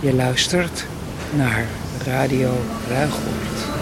Je luistert naar Radio Ruigoord.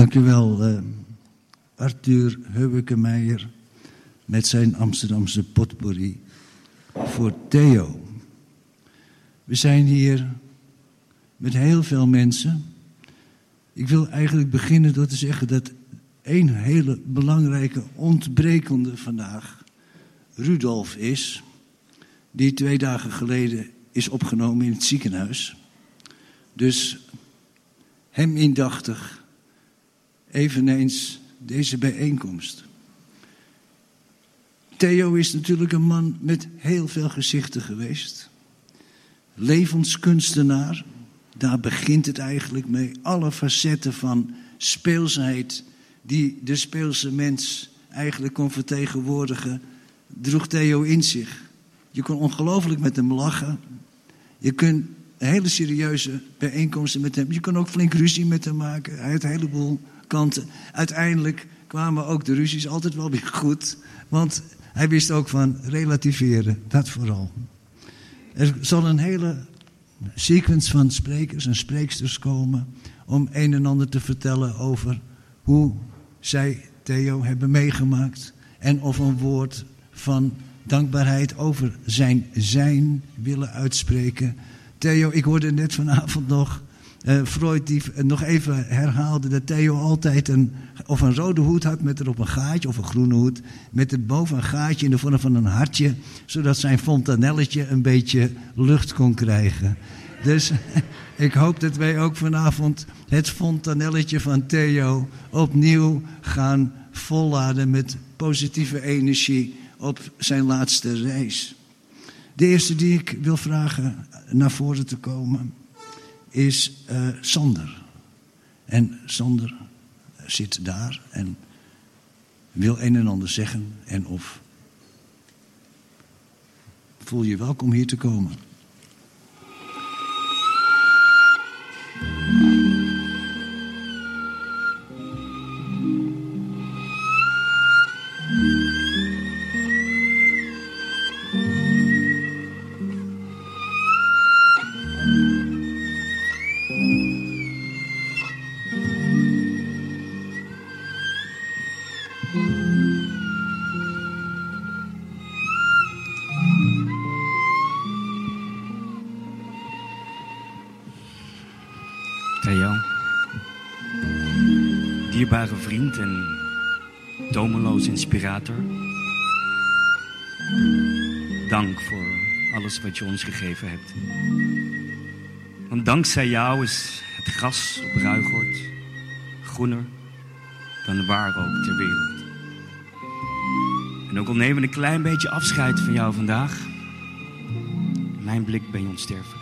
Dank u wel, uh, Arthur met zijn Amsterdamse potpourri voor Theo. We zijn hier met heel veel mensen. Ik wil eigenlijk beginnen door te zeggen dat één hele belangrijke ontbrekende vandaag Rudolf is, die twee dagen geleden is opgenomen in het ziekenhuis. Dus hem indachtig eveneens deze bijeenkomst. Theo is natuurlijk een man met heel veel gezichten geweest. Levenskunstenaar, daar begint het eigenlijk mee. Alle facetten van speelsheid die de speelse mens eigenlijk kon vertegenwoordigen, droeg Theo in zich. Je kon ongelooflijk met hem lachen. Je kunt hele serieuze bijeenkomsten met hem. Je kon ook flink ruzie met hem maken. Hij had een heleboel kanten. Uiteindelijk kwamen ook de ruzies altijd wel weer goed. Want hij wist ook van relativeren, dat vooral. Er zal een hele sequence van sprekers en spreeksters komen om een en ander te vertellen over hoe zij Theo hebben meegemaakt en of een woord van dankbaarheid over zijn zijn willen uitspreken. Theo, ik hoorde net vanavond nog uh, Freud die nog even herhaalde dat Theo altijd een, of een rode hoed had met erop een gaatje, of een groene hoed, met erboven een gaatje in de vorm van een hartje, zodat zijn fontanelletje een beetje lucht kon krijgen. Dus ik hoop dat wij ook vanavond het fontanelletje van Theo opnieuw gaan volladen met positieve energie op zijn laatste reis. De eerste die ik wil vragen naar voren te komen is uh, Sander. En Sander zit daar en wil een en ander zeggen en of voel je welkom hier te komen. Vriend en tomeloos inspirator. Dank voor alles wat je ons gegeven hebt. Want dankzij jou is het gras op Ruigoord groener dan waar ook ter wereld. En ook al nemen we een klein beetje afscheid van jou vandaag, mijn blik ben je onsterfelijk.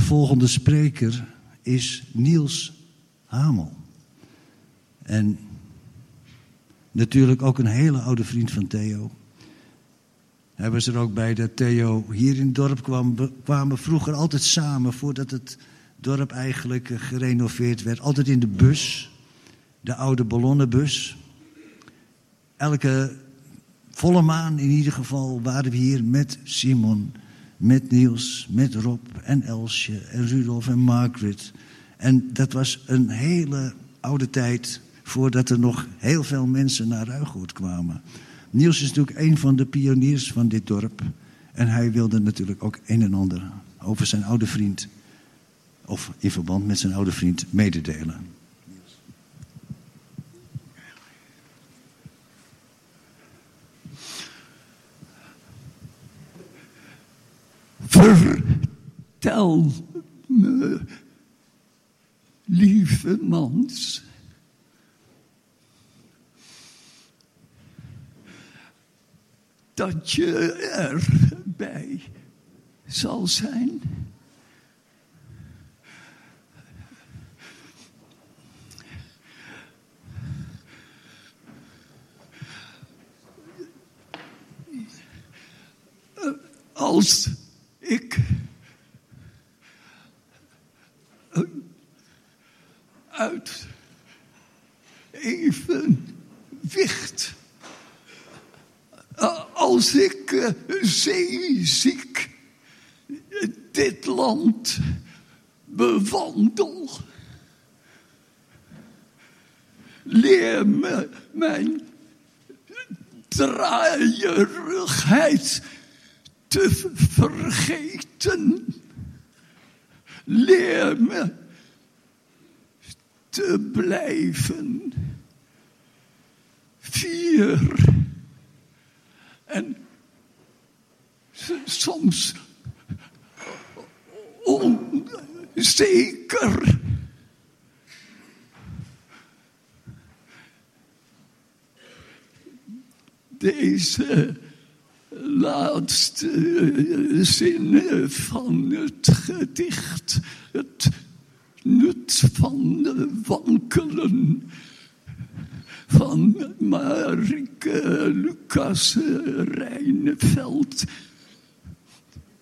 De volgende spreker is Niels Hamel. En natuurlijk ook een hele oude vriend van Theo. Hij was er ook bij dat Theo hier in het dorp kwam. We kwamen vroeger altijd samen voordat het dorp eigenlijk gerenoveerd werd. Altijd in de bus, de oude ballonnenbus. Elke volle maan in ieder geval waren we hier met Simon met Niels, met Rob en Elsje en Rudolf en Margaret. En dat was een hele oude tijd voordat er nog heel veel mensen naar Ruigoord kwamen. Niels is natuurlijk een van de pioniers van dit dorp. En hij wilde natuurlijk ook een en ander over zijn oude vriend, of in verband met zijn oude vriend, mededelen. Me, lieve mans, dat je erbij zal zijn. Als ik uit even wicht. Als ik uh, zeeziek dit land bewandel. Leer me mijn draaierigheid te vergeten. Leer me te blijven. Vier. En soms onzeker. Deze laatste zinnen van het gedicht, het nut van wankelen van Marike Lucas Rijneveld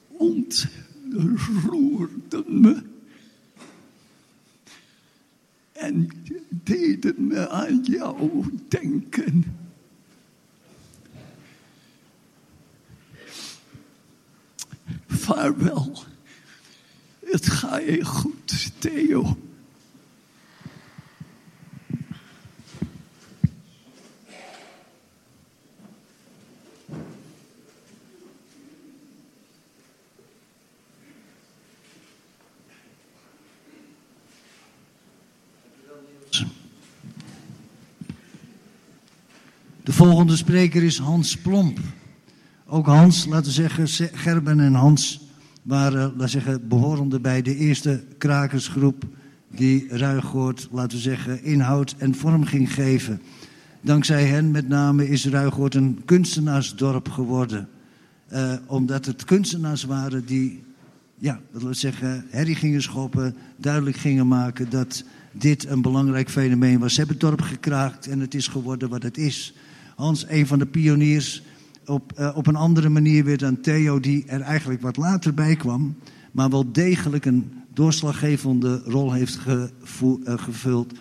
ontroerden me en deden me aan jou denken. Vaarwel. Het gaat je goed, Theo. De volgende spreker is Hans Plomp. Ook Hans, laten we zeggen, Gerben en Hans waren, laten we zeggen, behorende bij de eerste krakersgroep die Ruigoord, laten we zeggen, inhoud en vorm ging geven. Dankzij hen met name is Ruigoord een kunstenaarsdorp geworden. Uh, omdat het kunstenaars waren die, ja, laten zeggen, herrie gingen schoppen, duidelijk gingen maken dat dit een belangrijk fenomeen was. Ze hebben het dorp gekraakt en het is geworden wat het is. Hans, een van de pioniers, op, uh, op een andere manier weer dan Theo, die er eigenlijk wat later bij kwam, maar wel degelijk een doorslaggevende rol heeft uh, gevuld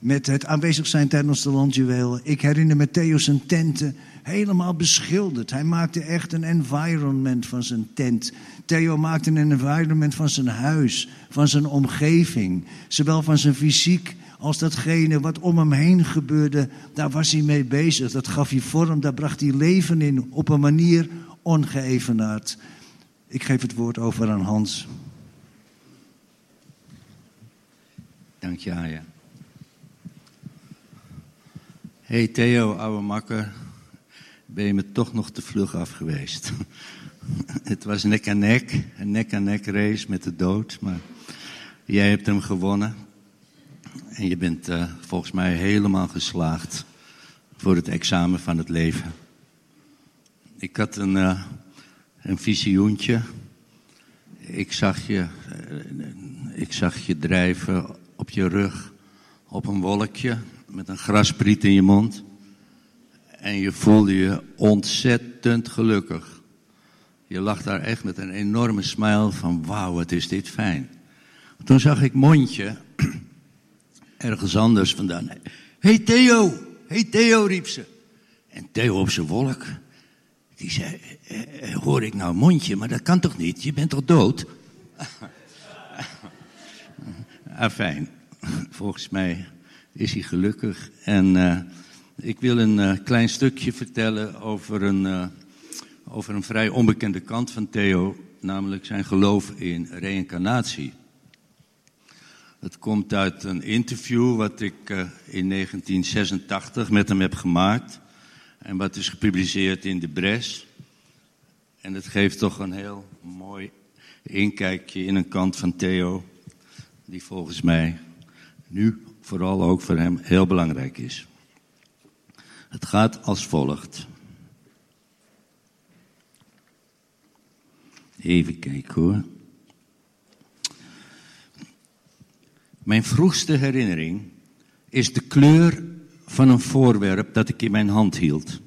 met het aanwezig zijn tijdens de landjuwelen. Ik herinner me Theo zijn tenten helemaal beschilderd. Hij maakte echt een environment van zijn tent. Theo maakte een environment van zijn huis, van zijn omgeving, zowel van zijn fysiek als datgene wat om hem heen gebeurde, daar was hij mee bezig. Dat gaf hij vorm, daar bracht hij leven in op een manier ongeëvenaard. Ik geef het woord over aan Hans. Dank je, Aya. Hey Theo, oude makker. Ben je me toch nog te vlug af geweest? het was nek aan nek, een nek aan nek race met de dood. Maar jij hebt hem gewonnen. En je bent uh, volgens mij helemaal geslaagd voor het examen van het leven. Ik had een, uh, een visioentje. Ik zag, je, uh, ik zag je drijven op je rug op een wolkje met een graspriet in je mond. En je voelde je ontzettend gelukkig. Je lag daar echt met een enorme smile van wauw, wat is dit fijn. Toen zag ik mondje ergens anders vandaan. hey Theo, hey Theo, riep ze. En Theo op zijn wolk, die zei, eh, hoor ik nou mondje, maar dat kan toch niet, je bent toch dood? Afijn, volgens mij is hij gelukkig. En uh, ik wil een klein stukje vertellen over een, over een vrij onbekende kant van Theo, namelijk zijn geloof in reïncarnatie. Het komt uit een interview wat ik uh, in 1986 met hem heb gemaakt. En wat is gepubliceerd in de Bres. En het geeft toch een heel mooi inkijkje in een kant van Theo. Die volgens mij nu vooral ook voor hem heel belangrijk is. Het gaat als volgt. Even kijken hoor. Mijn vroegste herinnering is de kleur van een voorwerp dat ik in mijn hand hield.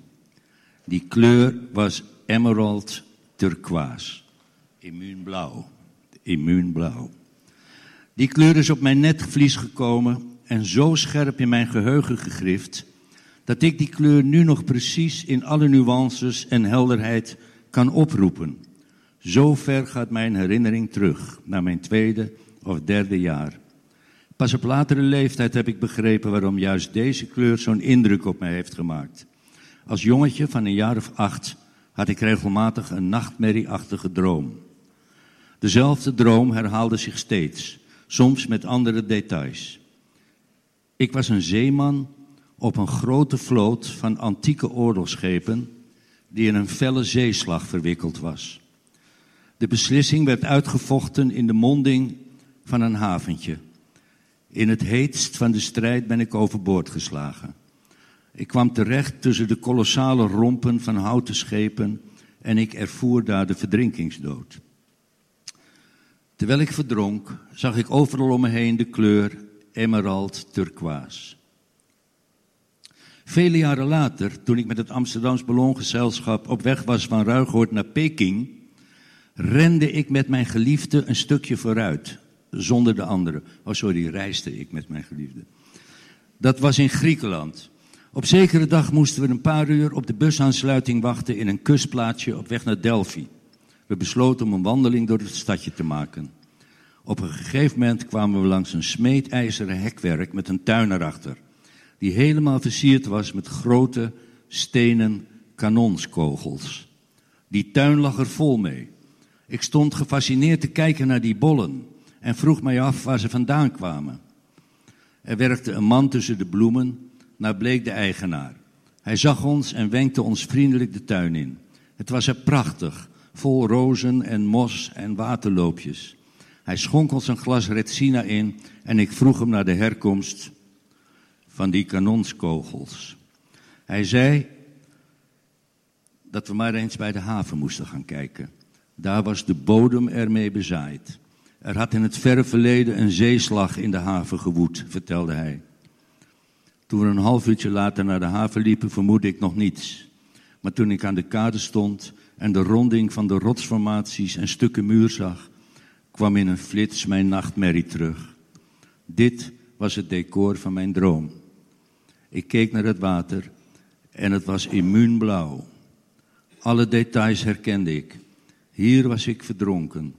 Die kleur was emerald turquoise, immuunblauw, immuunblauw. Die kleur is op mijn netvlies gekomen en zo scherp in mijn geheugen gegrift dat ik die kleur nu nog precies in alle nuances en helderheid kan oproepen. Zo ver gaat mijn herinnering terug naar mijn tweede of derde jaar. Pas op latere leeftijd heb ik begrepen waarom juist deze kleur zo'n indruk op mij heeft gemaakt. Als jongetje van een jaar of acht had ik regelmatig een nachtmerrieachtige droom. Dezelfde droom herhaalde zich steeds, soms met andere details. Ik was een zeeman op een grote vloot van antieke oorlogsschepen die in een felle zeeslag verwikkeld was. De beslissing werd uitgevochten in de monding van een haventje. In het heetst van de strijd ben ik overboord geslagen. Ik kwam terecht tussen de kolossale rompen van houten schepen en ik ervoer daar de verdrinkingsdood. Terwijl ik verdronk, zag ik overal om me heen de kleur emerald turquoise. Vele jaren later, toen ik met het Amsterdams Ballongezelschap op weg was van Ruigoord naar Peking, rende ik met mijn geliefde een stukje vooruit, zonder de anderen. Oh, sorry, reisde ik met mijn geliefde. Dat was in Griekenland. Op zekere dag moesten we een paar uur op de busaansluiting wachten in een kustplaatsje op weg naar Delphi. We besloten om een wandeling door het stadje te maken. Op een gegeven moment kwamen we langs een smeedijzeren hekwerk met een tuin erachter, die helemaal versierd was met grote stenen kanonskogels. Die tuin lag er vol mee. Ik stond gefascineerd te kijken naar die bollen en vroeg mij af waar ze vandaan kwamen. Er werkte een man tussen de bloemen, naar bleek de eigenaar. Hij zag ons en wenkte ons vriendelijk de tuin in. Het was er prachtig, vol rozen en mos en waterloopjes. Hij schonk ons een glas Retsina in en ik vroeg hem naar de herkomst van die kanonskogels. Hij zei dat we maar eens bij de haven moesten gaan kijken. Daar was de bodem ermee bezaaid. Er had in het verre verleden een zeeslag in de haven gewoed, vertelde hij. Toen we een half uurtje later naar de haven liepen, vermoedde ik nog niets. Maar toen ik aan de kade stond en de ronding van de rotsformaties en stukken muur zag, kwam in een flits mijn nachtmerrie terug. Dit was het decor van mijn droom. Ik keek naar het water en het was immuunblauw. Alle details herkende ik. Hier was ik verdronken.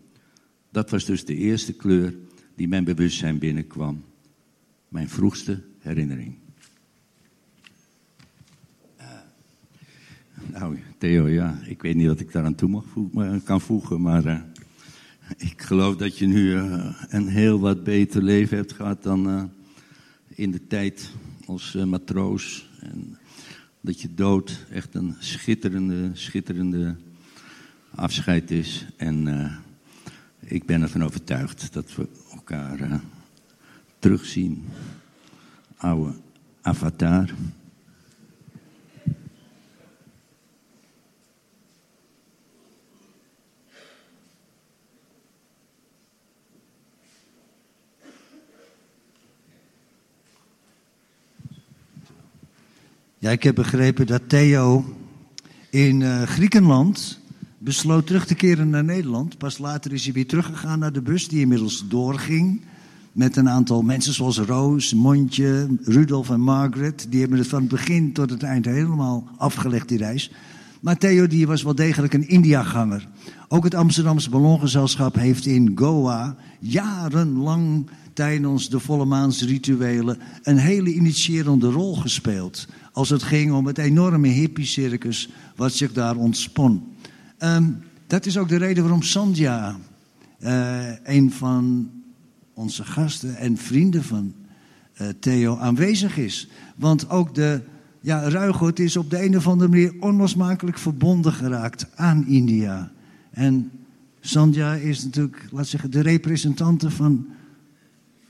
Dat was dus de eerste kleur die mijn bewustzijn binnenkwam. Mijn vroegste herinnering. Uh, nou, Theo, ja, ik weet niet wat ik daaraan toe mag voegen, kan voegen, maar uh, ik geloof dat je nu een heel wat beter leven hebt gehad dan in de tijd als matroos. En dat je dood echt een schitterende, schitterende afscheid is. En ik ben ervan overtuigd dat we elkaar uh, terugzien. Oude avatar. Ja, ik heb begrepen dat Theo in uh, Griekenland besloot terug te keren naar Nederland. Pas later is hij weer teruggegaan naar de bus, die inmiddels doorging. Met een aantal mensen zoals Roos, Montje, Rudolf en Margaret. Die hebben het van het begin tot het eind helemaal afgelegd, die reis. Maar Theo die was wel degelijk een Indiaganger. Ook het Amsterdamse Ballongezelschap heeft in Goa jarenlang tijdens de volle maansrituelen een hele initiërende rol gespeeld. Als het ging om het enorme hippie-circus wat zich daar ontspon. Um, dat is ook de reden waarom Sandja, uh, een van onze gasten en vrienden van uh, Theo, aanwezig is. Want ook de ja, Ruigoort is op de een of andere manier onlosmakelijk verbonden geraakt aan India. En Sandja is natuurlijk, laat zeggen, de representante van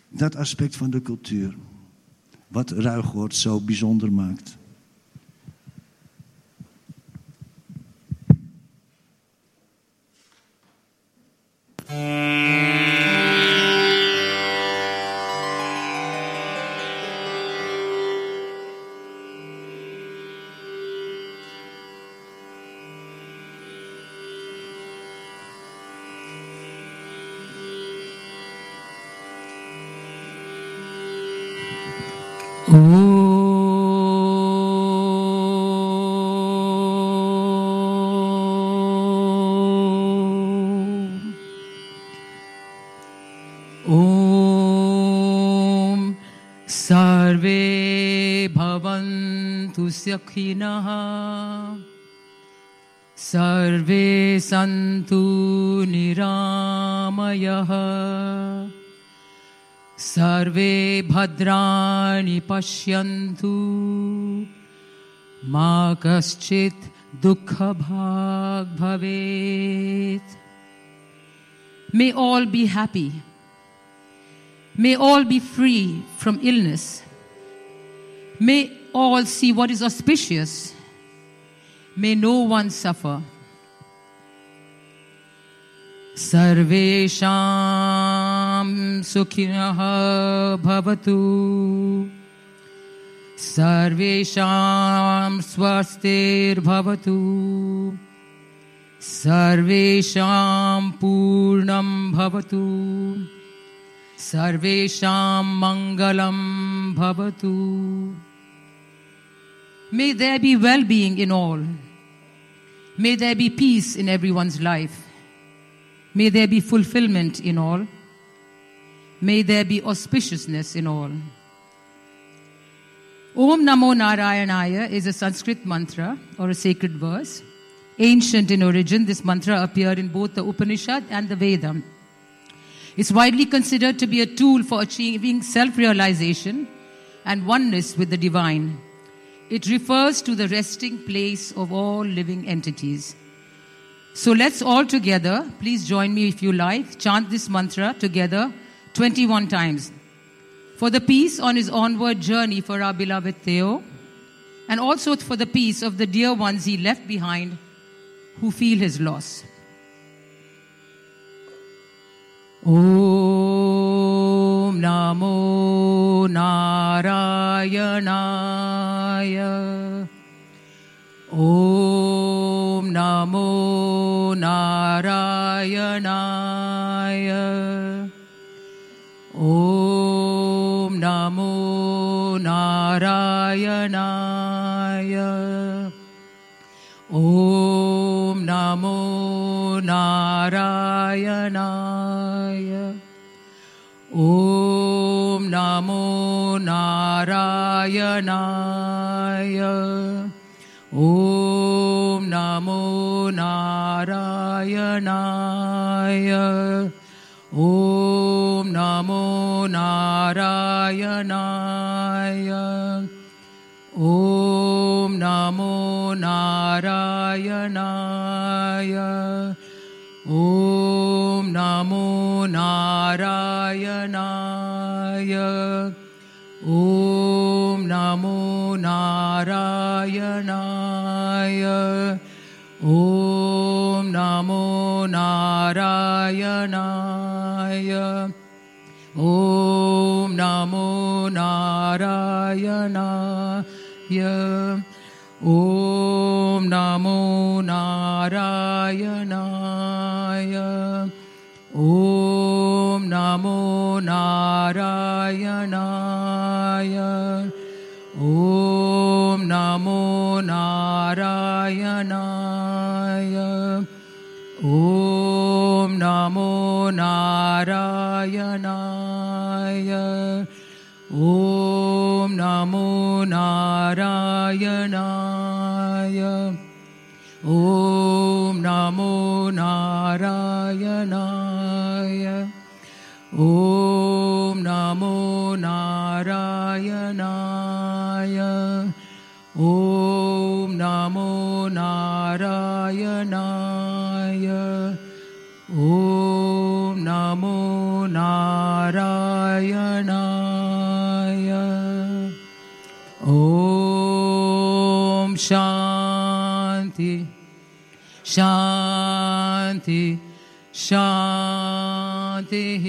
dat aspect van de cultuur. Wat Ruigoort zo bijzonder maakt. Mm-hmm. सर्वे सन्तु निरामयः सर्वे भद्राणि पश्यन्तु मा कश्चित् दुःखभाग् भवेत् all be happy. May all be free from illness. May all see what is auspicious. May no one suffer. सर्वेषां सुखिनः भवतु सर्वेषां स्वस्तिर्भवतु सर्वेषां पूर्णं भवतु सर्वेषां मङ्गलं भवतु May there be well being in all. May there be peace in everyone's life. May there be fulfillment in all. May there be auspiciousness in all. Om Namo Narayanaya is a Sanskrit mantra or a sacred verse. Ancient in origin, this mantra appeared in both the Upanishad and the Veda. It's widely considered to be a tool for achieving self realization and oneness with the divine. It refers to the resting place of all living entities. So let's all together, please join me if you like, chant this mantra together 21 times. For the peace on his onward journey for our beloved Theo, and also for the peace of the dear ones he left behind who feel his loss. Om Namo नारायणाय। ॐ नमो नारायणाय। ॐ नमो नारायणाय। ॐ नमो नारायणाय। ॐ namo Narayana. om namo narayanaya om namo narayanaya om namo narayanaya om namo narayanaya ॐ नमो नारायणाय। ॐ नमो नारायणाय। ॐ नमो नारायणाय। ॐ नमो नारायण। नारायणाय ॐ नमो नारायणाय ॐ नमो नारायणाय ॐ नमो नारायणाय ॐ नमो नारायणाय नारायणाय ॐ शान्ति शान्ति शान्तिः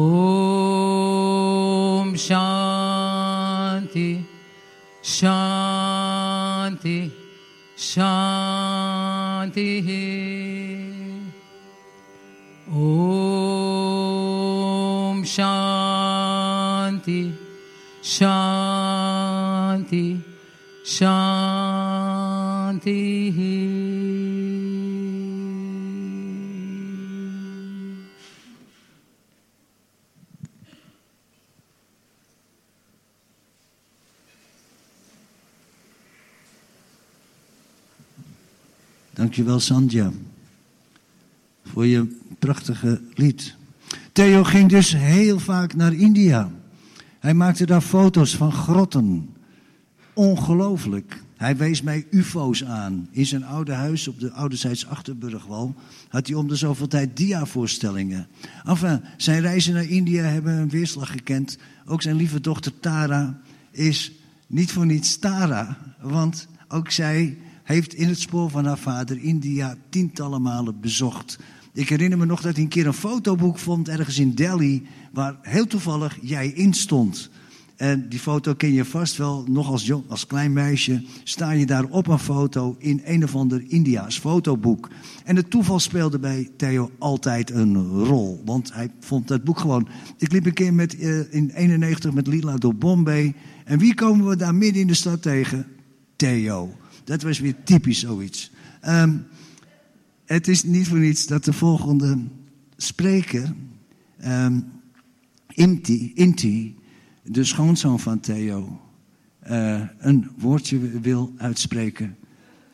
ॐ शान्ति शान्ति शान्तिः Dankjewel Sandja voor je prachtige lied. Theo ging dus heel vaak naar India. Hij maakte daar foto's van grotten Ongelooflijk. Hij wees mij UFO's aan. In zijn oude huis op de Ouderzijds Achterburgwal had hij om de zoveel tijd dia-voorstellingen. Enfin, zijn reizen naar India hebben een weerslag gekend. Ook zijn lieve dochter Tara is niet voor niets Tara. Want ook zij heeft in het spoor van haar vader India tientallen malen bezocht. Ik herinner me nog dat hij een keer een fotoboek vond ergens in Delhi, waar heel toevallig jij in stond. En die foto ken je vast wel, nog als, jong, als klein meisje sta je daar op een foto in een of ander Indiaas fotoboek. En het toeval speelde bij Theo altijd een rol, want hij vond dat boek gewoon... Ik liep een keer met, uh, in 91 met Lila door Bombay en wie komen we daar midden in de stad tegen? Theo. Dat was weer typisch zoiets. Um, het is niet voor niets dat de volgende spreker, um, Inti, Inti, de schoonzoon van Theo, uh, een woordje wil uitspreken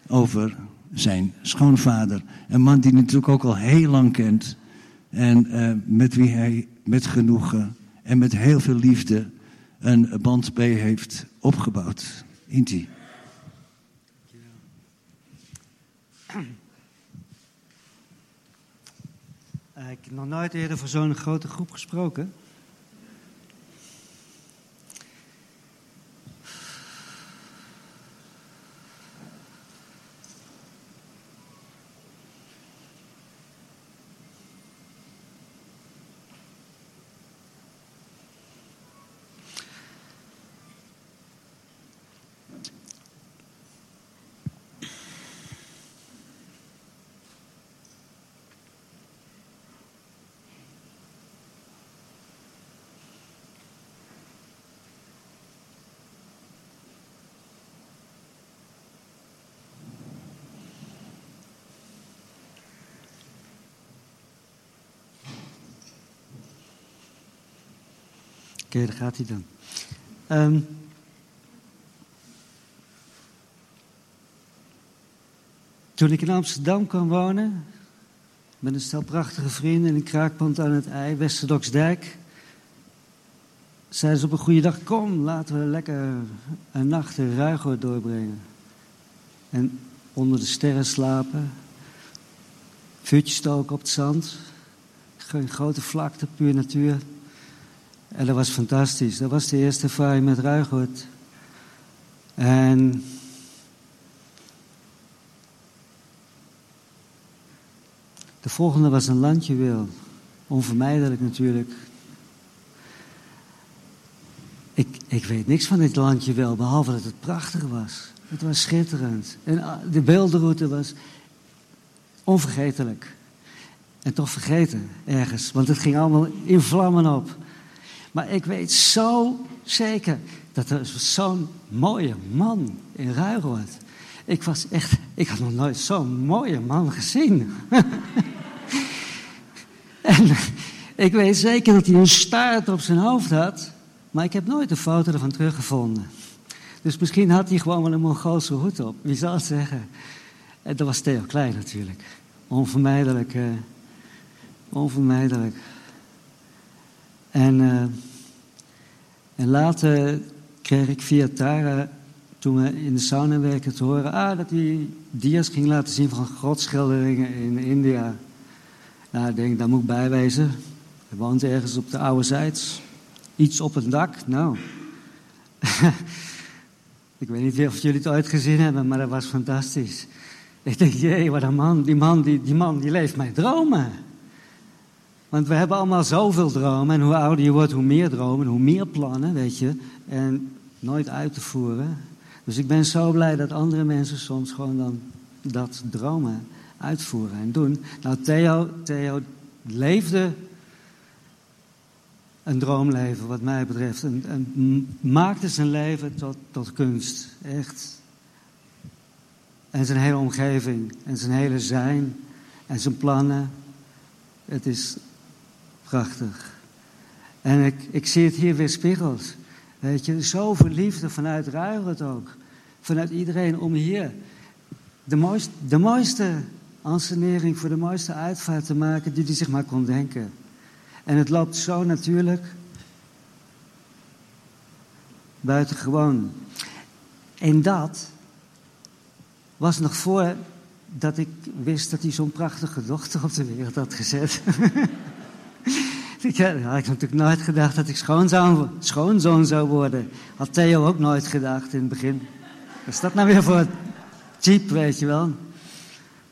over zijn schoonvader. Een man die natuurlijk ook al heel lang kent en uh, met wie hij met genoegen en met heel veel liefde een band bij heeft opgebouwd. Inti. Ik heb nog nooit eerder voor zo'n grote groep gesproken. Daar gaat hij dan. Um, toen ik in Amsterdam kwam wonen, met een stel prachtige vrienden in een kraakpand aan het IJ, Westerdoksdijk, zeiden ze op een goede dag: Kom, laten we lekker een nacht in Ruigoord doorbrengen. En onder de sterren slapen, vuurtje stoken op het zand, geen grote vlakte, puur natuur. En dat was fantastisch. Dat was de eerste ervaring met Ruigoord. En de volgende was een landje wil. Onvermijdelijk natuurlijk. Ik, ik weet niks van dit landje wel, behalve dat het prachtig was. Het was schitterend. En de beeldenroute was onvergetelijk. En toch vergeten ergens, want het ging allemaal in vlammen op. Maar ik weet zo zeker dat er zo'n mooie man in Ruigoord. Ik was echt, ik had nog nooit zo'n mooie man gezien. en ik weet zeker dat hij een staart op zijn hoofd had, maar ik heb nooit een foto ervan teruggevonden. Dus misschien had hij gewoon wel een Mongoolse hoed op, wie zal het zeggen? En dat was Theo Klein natuurlijk. Onvermijdelijk, uh, onvermijdelijk. En, uh, en later kreeg ik via Tara, toen we in de sauna werken, te horen ah, dat hij dia's ging laten zien van grotschilderingen in India. Nou, ik denk, daar moet ik bijwezen. Hij woont ergens op de oude Zijds. Iets op het dak. Nou, ik weet niet of jullie het ooit gezien hebben, maar dat was fantastisch. Ik denk, jee, wat een man. Die man, die, die man, die leeft mijn dromen. Want we hebben allemaal zoveel dromen. En hoe ouder je wordt, hoe meer dromen, hoe meer plannen, weet je. En nooit uit te voeren. Dus ik ben zo blij dat andere mensen soms gewoon dan dat dromen uitvoeren en doen. Nou, Theo, Theo leefde een droomleven, wat mij betreft. En, en maakte zijn leven tot, tot kunst. Echt. En zijn hele omgeving. En zijn hele zijn. En zijn plannen. Het is Prachtig. En ik, ik zie het hier weer spiegeld. Weet je, zoveel liefde vanuit Ruigert ook. Vanuit iedereen om hier de mooiste, de mooiste ansenering voor de mooiste uitvaart te maken die hij zich maar kon denken. En het loopt zo natuurlijk. Buitengewoon. En dat was nog voordat ik wist dat hij zo'n prachtige dochter op de wereld had gezet. ik had natuurlijk nooit gedacht dat ik schoonzoon, schoonzoon zou worden. Had Theo ook nooit gedacht in het begin. Wat is dat nou weer voor cheap, weet je wel?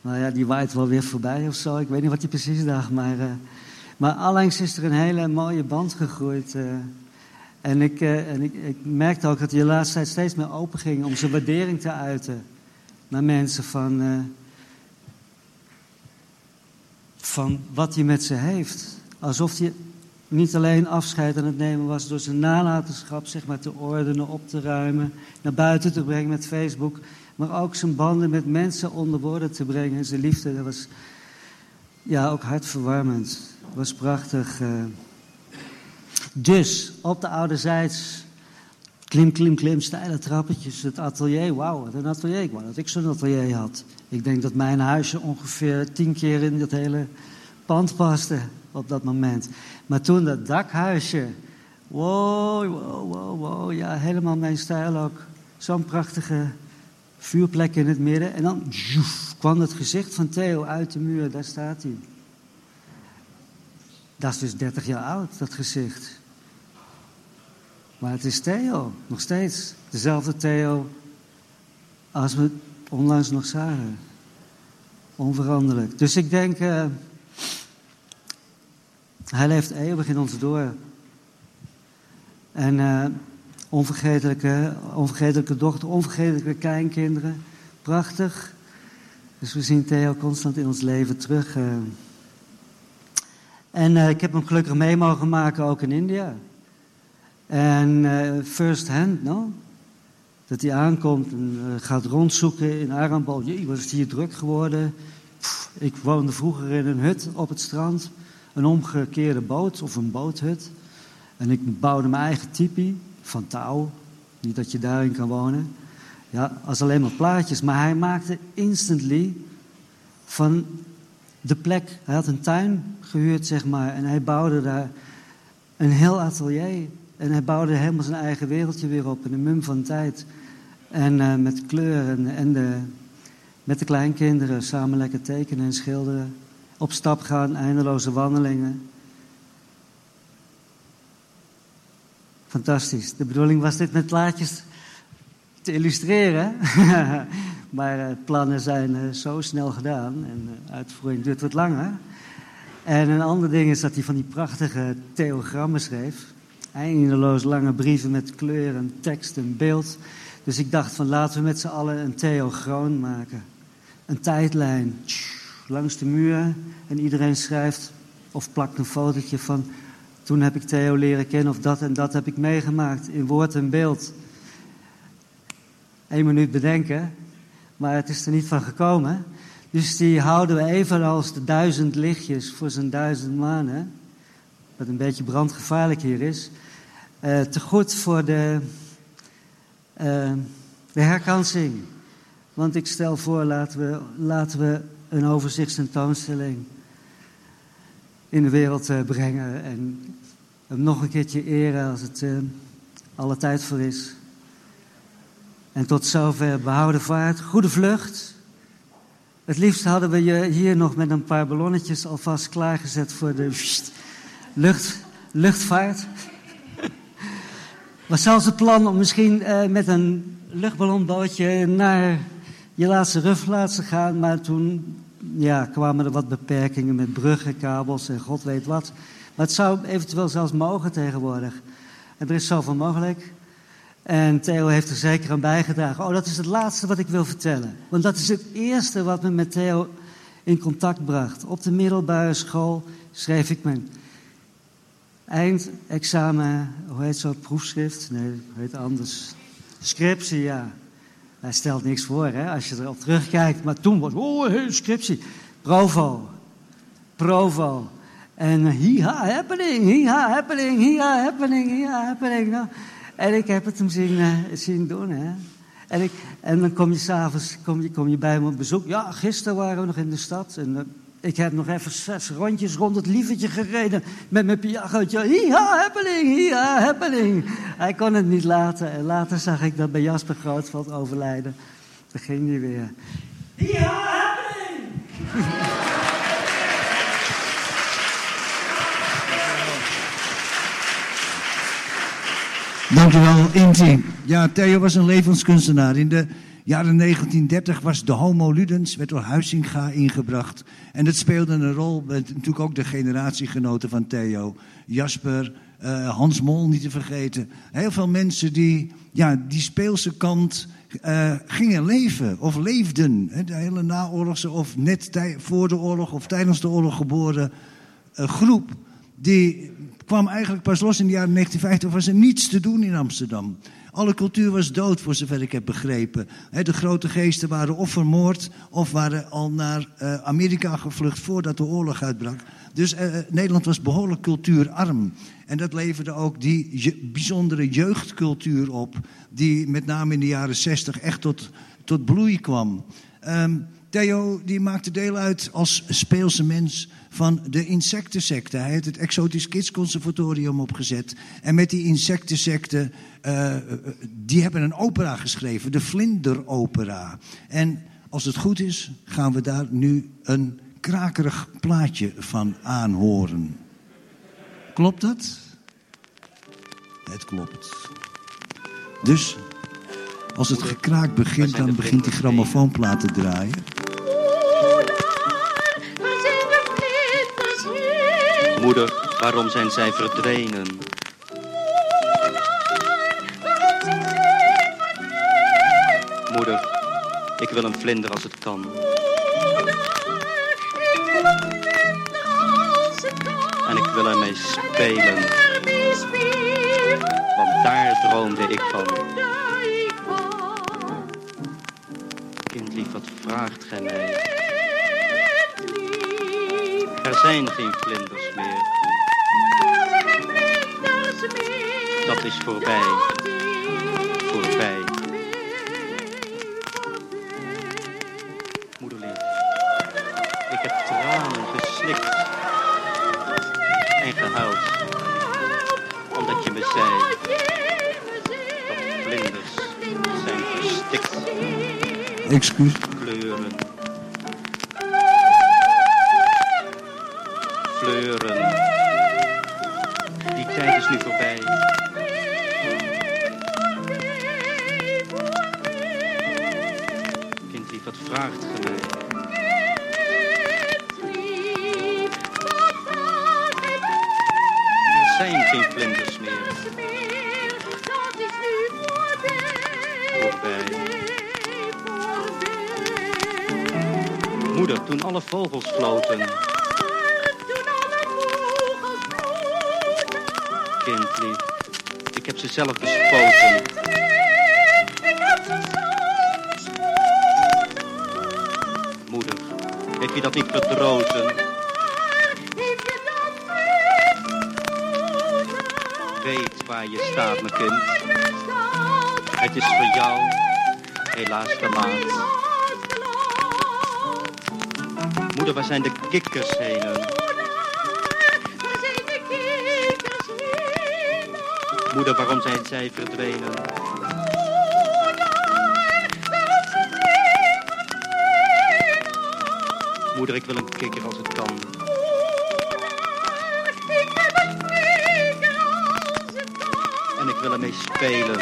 Nou ja, die waait wel weer voorbij of zo. Ik weet niet wat hij precies dacht. Maar, uh, maar allengs is er een hele mooie band gegroeid. Uh, en ik, uh, en ik, ik, merkte ook dat hij de laatste tijd steeds meer open ging om zijn waardering te uiten naar mensen van, van wat hij met ze heeft. Alsof hij niet alleen afscheid aan het nemen was door zijn nalatenschap zeg maar, te ordenen, op te ruimen, naar buiten te brengen met Facebook, maar ook zijn banden met mensen onder woorden te brengen. En zijn liefde, dat was ja, ook hartverwarmend. Dat was prachtig. Uh. Dus, op de ouderzijds, klim, klim, klim, steile trappetjes, het atelier. Wauw, wat een atelier. Ik wou dat ik zo'n atelier had. Ik denk dat mijn huisje ongeveer tien keer in dat hele pand paste op dat moment. Maar toen dat dakhuisje, wow, wow, wow, wow, ja, helemaal mijn stijl ook. Zo'n prachtige vuurplek in het midden. En dan kwam het gezicht van Theo uit de muur, daar staat hij. Dat is dus 30 jaar oud, dat gezicht. Maar het is Theo, nog steeds. Dezelfde Theo als we onlangs nog zagen. Onveranderlijk. Dus ik denk, uh, hij leeft eeuwig in ons door. En uh, onvergetelijke, onvergetelijke dochter, onvergetelijke kleinkinderen. Prachtig. Dus we zien Theo constant in ons leven terug. Uh. En uh, ik heb hem gelukkig mee mogen maken ook in India. En first hand, no? Dat hij aankomt en gaat rondzoeken in Arambal. Jee, het hier druk geworden? Ik woonde vroeger in een hut op het strand een omgekeerde boot of een boothut. En ik bouwde mijn eigen tipi van touw. Niet dat je daarin kan wonen. Ja, als alleen maar plaatjes. Maar hij maakte instantly van de plek. Hij had een tuin gehuurd, zeg maar. En hij bouwde daar een heel atelier. En hij bouwde helemaal zijn eigen wereldje weer op. In de mum van tijd. En uh, met kleur en, en de, met de kleinkinderen samen lekker tekenen en schilderen op stap gaan, eindeloze wandelingen. Fantastisch. De bedoeling was dit met plaatjes te illustreren. maar uh, plannen zijn uh, zo snel gedaan en uh, uitvoering duurt wat langer. En een ander ding is dat hij van die prachtige theogrammen schreef. Eindeloos lange brieven met kleur en tekst en beeld. Dus ik dacht van laten we met z'n allen een theogram maken. Een tijdlijn. Langs de muur en iedereen schrijft of plakt een fotootje van toen heb ik Theo leren kennen of dat en dat heb ik meegemaakt in woord en beeld. Eén minuut bedenken, maar het is er niet van gekomen. Dus die houden we evenals de duizend lichtjes voor zijn duizend manen, wat een beetje brandgevaarlijk hier is, uh, te goed voor de, uh, de herkansing. Want ik stel voor, laten we, laten we een overzichtstentoonstelling in de wereld uh, brengen. En hem nog een keertje eren als het uh, alle tijd voor is. En tot zover behouden vaart. Goede vlucht. Het liefst hadden we je hier nog met een paar ballonnetjes alvast klaargezet voor de lucht, luchtvaart. Was zelfs het plan om misschien uh, met een luchtballonbootje naar je laatste rugplaats te gaan, maar toen ja, kwamen er wat beperkingen met bruggen, kabels en god weet wat. Maar het zou eventueel zelfs mogen tegenwoordig. En er is zoveel mogelijk. En Theo heeft er zeker aan bijgedragen. Oh, dat is het laatste wat ik wil vertellen. Want dat is het eerste wat me met Theo in contact bracht. Op de middelbare school schreef ik mijn eindexamen, hoe heet zo, proefschrift? Nee, hoe heet anders? Scriptie, ja. Hij stelt niks voor hè, als je erop terugkijkt. Maar toen was oh, hey, scriptie. Provo. Provo. En hiha happening, hiha happening, hiha happening, hiha happening. Nou, en ik heb het hem zien, uh, zien doen. Hè. En, ik, en dan kom je s'avonds kom je, kom je bij me op bezoek. Ja, gisteren waren we nog in de stad. En uh, ik heb nog even zes rondjes rond het lievertje gereden. Met mijn piagootje. Hiha, happening, hiha, happening. Hij kon het niet laten. En later zag ik dat bij Jasper Grootveld overlijden. Toen ging hij weer. Hiha, happening. Dankjewel, Inti. Ja, Theo was een levenskunstenaar. In de jaren 1930 was de Homo Ludens, werd door Huizinga ingebracht. En dat speelde een rol met natuurlijk ook de generatiegenoten van Theo. Jasper, uh, Hans Mol niet te vergeten. Heel veel mensen die ja, die speelse kant uh, gingen leven of leefden. De hele naoorlogse of net voor de oorlog of tijdens de oorlog geboren uh, groep. Die kwam eigenlijk pas los in de jaren 1950. was er niets te doen in Amsterdam. Alle cultuur was dood, voor zover ik heb begrepen. De grote geesten waren of vermoord of waren al naar uh, Amerika gevlucht voordat de oorlog uitbrak. Dus uh, Nederland was behoorlijk cultuurarm. En dat leverde ook die bijzondere jeugdcultuur op, die met name in de jaren 60 echt tot, tot bloei kwam. Um, Theo die maakte deel uit als speelse mens van de insectensecte. Hij heeft het Exotisch Kids Conservatorium opgezet. En met die insectensecte, uh, die hebben een opera geschreven, de Vlinderopera. En als het goed is, gaan we daar nu een krakerig plaatje van aanhoren. Klopt dat? Het klopt. Dus als het gekraak begint, dan begint die grammofoonplaat te draaien. Moeder, waarom zijn zij verdwenen? Moeder, ik wil een vlinder als het kan. En ik wil ermee spelen. Want daar droomde ik van. Kindlief, wat vraagt gij mij? Er zijn geen vlinders meer. Dat is voorbij. Voorbij. Moederlief, ik heb tranen geslikt en gehuild. Omdat je me zei dat vlinders zijn verstikt. Excuus. Ik heb ze zelf bespoten. Moeder, heb je dat niet verdroten? Weet waar je staat, mijn kind. Het is voor jou helaas te laat. Moeder, waar zijn de kikkers Waarom zijn zij verdwenen? Moeder, ik wil een kikker als het kan. En ik wil ermee spelen.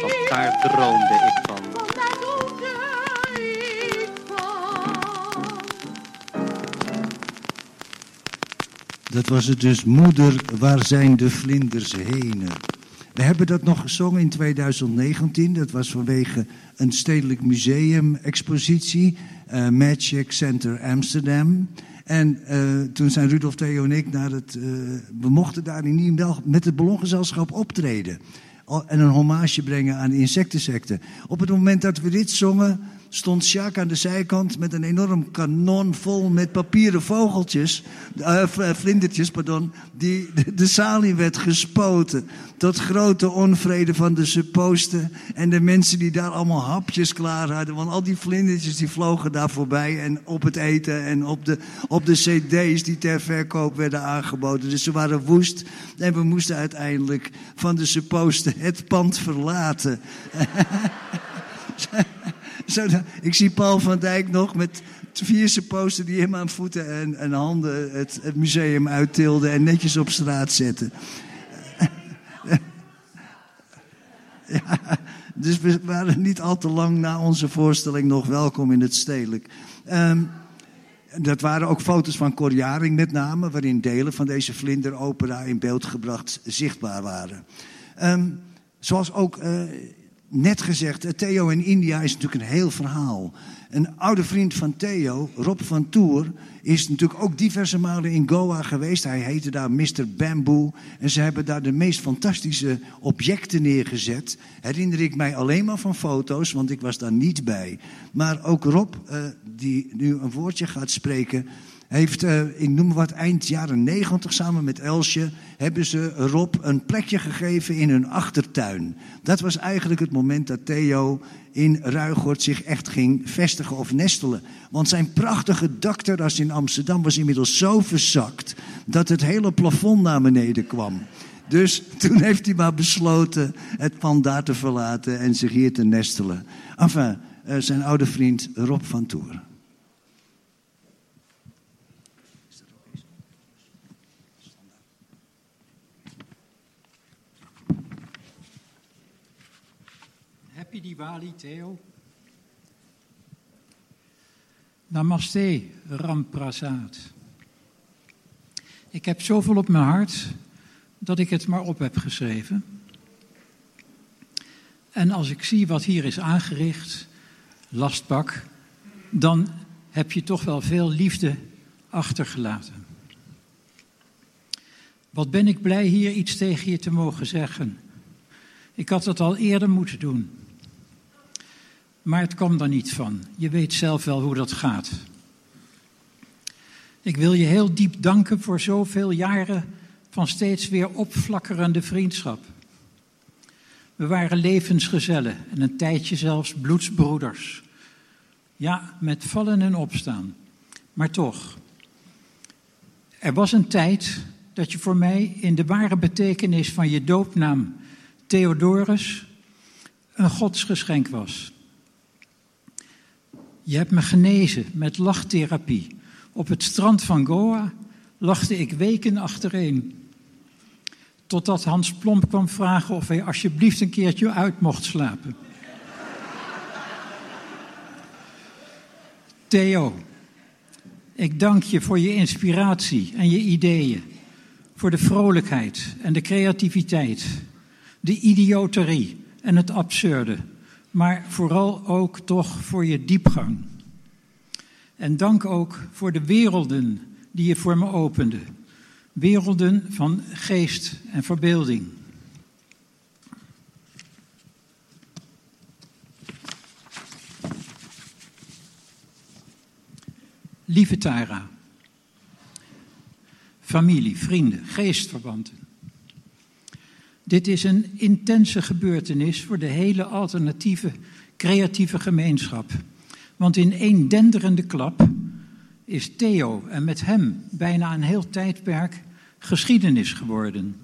Want daar droomde ik Dat was het dus, moeder, waar zijn de vlinders heen? We hebben dat nog gezongen in 2019. Dat was vanwege een stedelijk museum-expositie, uh, Magic Center Amsterdam. En uh, toen zijn Rudolf, Theo en ik naar het. Uh, we mochten daar in Niemdal met het ballongezelschap optreden. En een hommage brengen aan de insectensecte. Op het moment dat we dit zongen, stond Jacques aan de zijkant met een enorm kanon vol met papieren vogeltjes, uh, vlindertjes, pardon, die de, de, zaal in werd gespoten. Tot grote onvrede van de supposten en de mensen die daar allemaal hapjes klaar hadden. Want al die vlindertjes die vlogen daar voorbij en op het eten en op de, op de cd's die ter verkoop werden aangeboden. Dus ze waren woest en we moesten uiteindelijk van de supposten het pand verlaten. Ik zie Paul van Dijk nog met vier supposten die hem aan voeten en, en handen het, museum uittilden en netjes op straat zetten. ja, dus we waren niet al te lang na onze voorstelling nog welkom in het stedelijk. Um, dat waren ook foto's van Cor met name, waarin delen van deze vlinderopera in beeld gebracht zichtbaar waren. Um, zoals ook uh, net gezegd, eh, Theo in India is natuurlijk een heel verhaal. Een oude vriend van Theo, Rob van Toer, is natuurlijk ook diverse malen in Goa geweest. Hij heette daar Mr. Bamboo. En ze hebben daar de meest fantastische objecten neergezet. Herinner ik mij alleen maar van foto's, want ik was daar niet bij. Maar ook Rob, uh, die nu een woordje gaat spreken, heeft, uh, ik noem wat, eind jaren negentig samen met Elsje, hebben ze Rob een plekje gegeven in hun achtertuin. Dat was eigenlijk het moment dat Theo in Ruigoord zich echt ging vestigen of nestelen. Want zijn prachtige dakterras in Amsterdam was inmiddels zo verzakt dat het hele plafond naar beneden kwam. Dus toen heeft hij maar besloten het pand daar te verlaten en zich hier te nestelen. Enfin, uh, zijn oude vriend Rob van Toer. Happy Diwali, Theo. Namaste, Ramprasad. Ik heb zoveel op mijn hart dat ik het maar op heb geschreven. En als ik zie wat hier is aangericht, lastbak, dan heb je toch wel veel liefde achtergelaten. Wat ben ik blij hier iets tegen je te mogen zeggen. Ik had het al eerder moeten doen. Maar het kwam er niet van. Je weet zelf wel hoe dat gaat. Ik wil je heel diep danken voor zoveel jaren van steeds weer opflakkerende vriendschap. We waren levensgezellen en een tijdje zelfs bloedsbroeders. Ja, met vallen en opstaan. Maar toch. Er was een tijd dat je voor mij in de ware betekenis van je doopnaam Theodorus een godsgeschenk was. Je hebt me genezen met lachtherapie. Op het strand van Goa lachte ik weken achtereen. Totdat Hans Plomp kwam vragen of hij alsjeblieft een keertje uit mocht slapen. Theo, ik dank je voor je inspiratie en je ideeën. Voor de vrolijkheid en de creativiteit. De idioterie en het absurde maar vooral ook toch voor je diepgang. En dank ook voor de werelden die je voor me opende. Werelden van geest en verbeelding. Lieve Tara, familie, vrienden, geestverwanten. Dit is een intense gebeurtenis voor de hele alternatieve creatieve gemeenschap. Want in één denderende klap is Theo en met hem bijna een heel tijdperk geschiedenis geworden.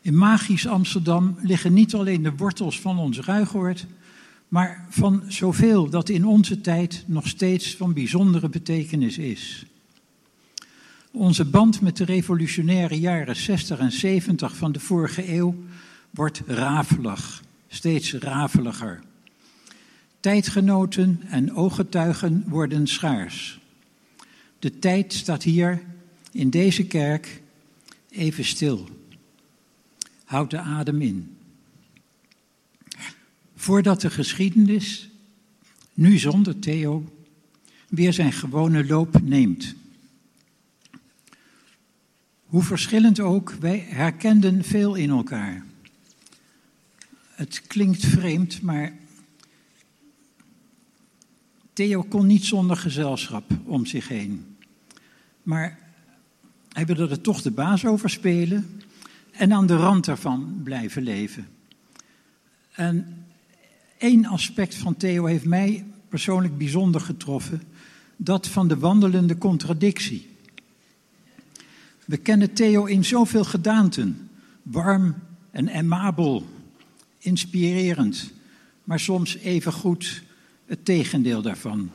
In magisch Amsterdam liggen niet alleen de wortels van ons ruigoord, maar van zoveel dat in onze tijd nog steeds van bijzondere betekenis is. Onze band met de revolutionaire jaren 60 en 70 van de vorige eeuw wordt rafelig, steeds rafeliger. Tijdgenoten en ooggetuigen worden schaars. De tijd staat hier in deze kerk even stil. Houd de adem in. Voordat de geschiedenis, nu zonder Theo, weer zijn gewone loop neemt. Hoe verschillend ook, wij herkenden veel in elkaar. Het klinkt vreemd, maar Theo kon niet zonder gezelschap om zich heen. Maar hij wilde er toch de baas over spelen en aan de rand ervan blijven leven. En één aspect van Theo heeft mij persoonlijk bijzonder getroffen: dat van de wandelende contradictie. We kennen Theo in zoveel gedaanten: warm en amabel, inspirerend, maar soms even goed het tegendeel daarvan.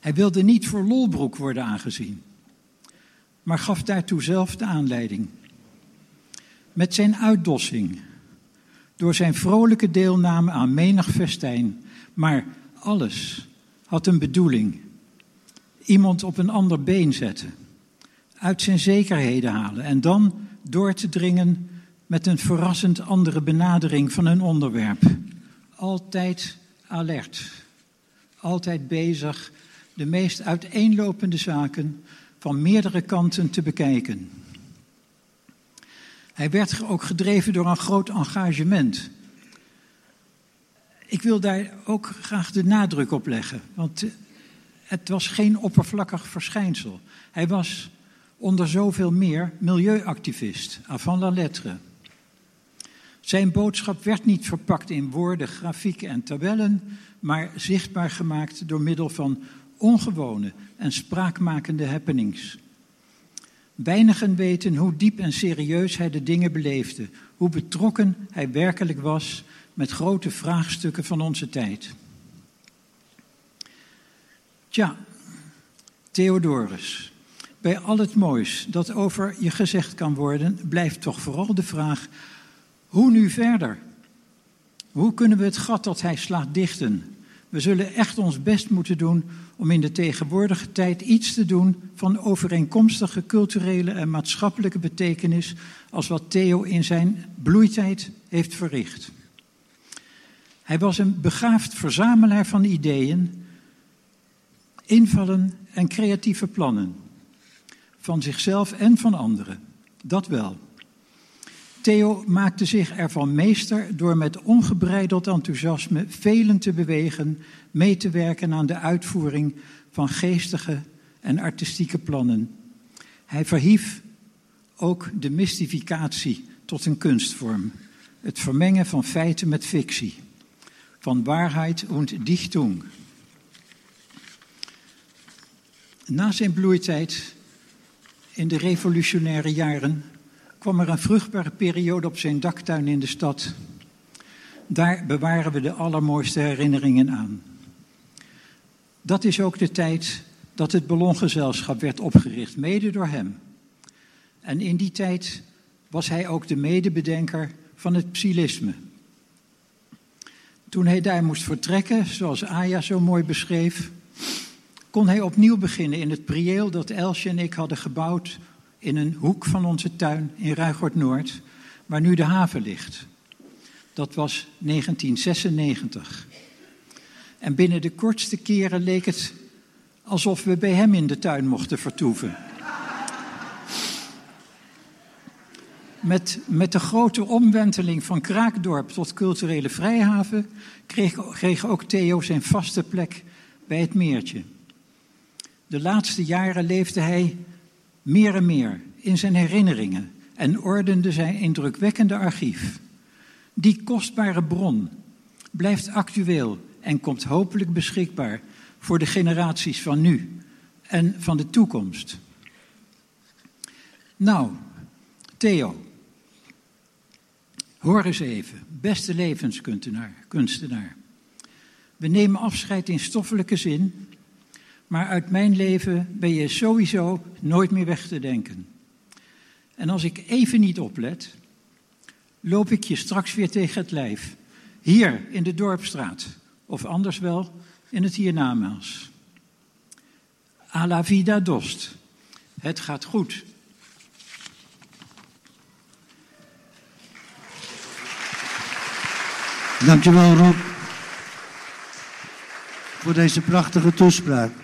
Hij wilde niet voor lolbroek worden aangezien, maar gaf daartoe zelf de aanleiding. Met zijn uitdossing, door zijn vrolijke deelname aan menig festijn, maar alles had een bedoeling. Iemand op een ander been zetten, uit zijn zekerheden halen en dan door te dringen met een verrassend andere benadering van een onderwerp. Altijd alert, altijd bezig de meest uiteenlopende zaken van meerdere kanten te bekijken. Hij werd ook gedreven door een groot engagement. Ik wil daar ook graag de nadruk op leggen, want het was geen oppervlakkig verschijnsel. Hij was onder zoveel meer milieuactivist, avant la lettre. Zijn boodschap werd niet verpakt in woorden, grafieken en tabellen, maar zichtbaar gemaakt door middel van ongewone en spraakmakende happenings. Weinigen weten hoe diep en serieus hij de dingen beleefde, hoe betrokken hij werkelijk was met grote vraagstukken van onze tijd. Tja, Theodorus, bij al het moois dat over je gezegd kan worden, blijft toch vooral de vraag: hoe nu verder? Hoe kunnen we het gat dat hij slaat dichten? We zullen echt ons best moeten doen om in de tegenwoordige tijd iets te doen van overeenkomstige culturele en maatschappelijke betekenis als wat Theo in zijn bloeitijd heeft verricht. Hij was een begaafd verzamelaar van ideeën, invallen en creatieve plannen. Van zichzelf en van anderen. Dat wel. Theo maakte zich ervan meester door met ongebreideld enthousiasme velen te bewegen mee te werken aan de uitvoering van geestige en artistieke plannen. Hij verhief ook de mystificatie tot een kunstvorm, het vermengen van feiten met fictie, van waarheid und Dichtung. Na zijn bloeitijd in de revolutionaire jaren kwam er een vruchtbare periode op zijn daktuin in de stad. Daar bewaren we de allermooiste herinneringen aan. Dat is ook de tijd dat het ballongezelschap werd opgericht, mede door hem. En in die tijd was hij ook de medebedenker van het psilisme. Toen hij daar moest vertrekken, zoals Aya zo mooi beschreef, kon hij opnieuw beginnen in het prieel dat Elsje en ik hadden gebouwd in een hoek van onze tuin in Ruigort Noord, waar nu de haven ligt. Dat was 1996. En binnen de kortste keren leek het alsof we bij hem in de tuin mochten vertoeven. Met, met de grote omwenteling van Kraakdorp tot culturele vrijhaven kreeg, kreeg ook Theo zijn vaste plek bij het meertje. De laatste jaren leefde hij meer en meer in zijn herinneringen en ordende zijn indrukwekkende archief. Die kostbare bron blijft actueel en komt hopelijk beschikbaar voor de generaties van nu en van de toekomst. Nou, Theo, hoor eens even, beste levenskunstenaar. Kunstenaar. We nemen afscheid in stoffelijke zin maar uit mijn leven ben je sowieso nooit meer weg te denken. En als ik even niet oplet, loop ik je straks weer tegen het lijf. Hier in de Dorpstraat, of anders wel in het hiernamaals. A la vida dost. Het gaat goed. Dankjewel Rob voor deze prachtige toespraak.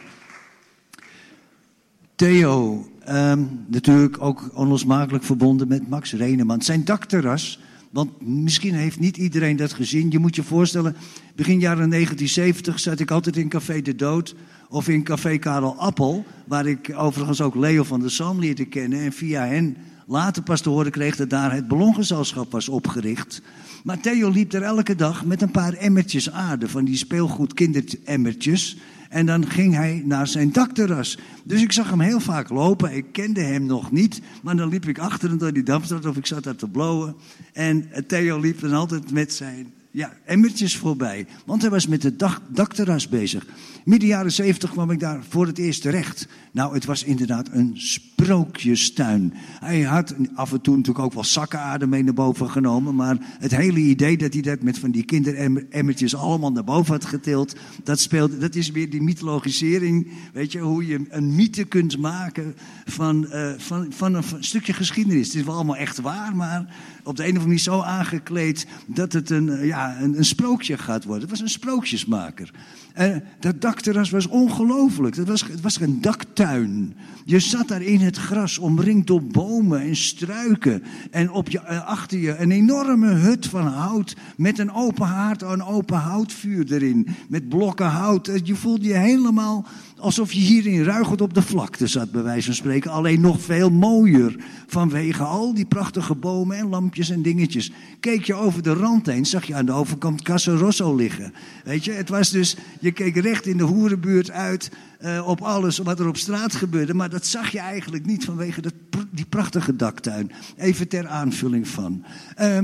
Theo, um, natuurlijk ook onlosmakelijk verbonden met Max Reneman. Zijn dakterras, Want misschien heeft niet iedereen dat gezien. Je moet je voorstellen, begin jaren 1970 zat ik altijd in Café de Dood of in Café Karel Appel, waar ik overigens ook Leo van der Zalm leerde kennen. En via hen later pas te horen kreeg dat daar het ballongezelschap was opgericht. Maar Theo liep er elke dag met een paar emmertjes aarde, van die speelgoed kinderemmertjes. En dan ging hij naar zijn dakterras. Dus ik zag hem heel vaak lopen. Ik kende hem nog niet. Maar dan liep ik achter hem door die damstraat of ik zat daar te blowen. En Theo liep dan altijd met zijn ja, emmertjes voorbij. Want hij was met het dak, dakterras bezig. Midden jaren zeventig kwam ik daar voor het eerst terecht. Nou, het was inderdaad een sprookjestuin. Hij had af en toe natuurlijk ook wel zakkenaarde mee naar boven genomen. Maar het hele idee dat hij dat met van die kinderemmertjes allemaal naar boven had getild. Dat, speelde, dat is weer die mythologisering. Weet je, hoe je een mythe kunt maken van, uh, van, van een stukje geschiedenis. Het is wel allemaal echt waar, maar op de een of andere manier zo aangekleed dat het een, eh, ja, een, een sprookje gaat worden. Het was een sprookjesmaker. En dat dakterras was ongelooflijk. Het was, het was een daktuin. Je zat daar in het gras, omringd door bomen en struiken. En op je, eh, achter je een enorme hut van hout. Met een open haard, een open houtvuur erin. Met blokken hout. Je voelde je helemaal alsof je hier in Ruigelt op de vlakte zat, bij wijze van spreken. Alleen nog veel mooier. Vanwege al die prachtige bomen en lampjes en dingetjes. Keek je over de rand heen, zag je aan de overkant Casa Rosso liggen. Weet je, het was dus, je keek recht in de hoerenbuurt uit uh, op alles wat er op straat gebeurde. Maar dat zag je eigenlijk niet vanwege die prachtige daktuin. Even ter aanvulling van. Uh,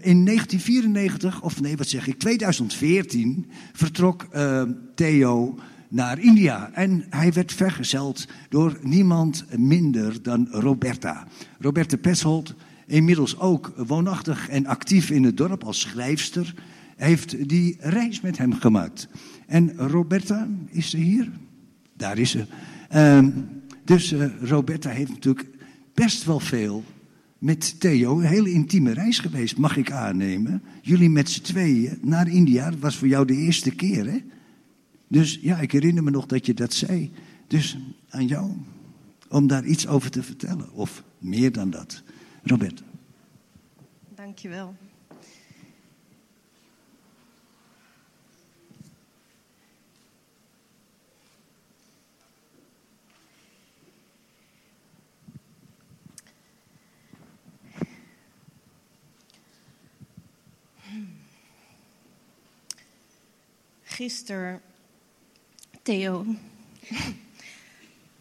in 1994, of nee, wat zeg ik, 2014 vertrok uh, Theo naar India. En hij werd vergezeld door niemand minder dan Roberta. Roberta Pesholt, inmiddels ook woonachtig en actief in het dorp als schrijfster, heeft die reis met hem gemaakt. En Roberta, is ze hier? Daar is ze. Uh, dus uh, Roberta heeft natuurlijk best wel veel met Theo een hele intieme reis geweest, mag ik aannemen. Jullie met z'n tweeën naar India, dat was voor jou de eerste keer, hè? Dus ja, ik herinner me nog dat je dat zei. Dus aan jou om daar iets over te vertellen, of meer dan dat. Robert. Dankjewel. Gisteren, Theo,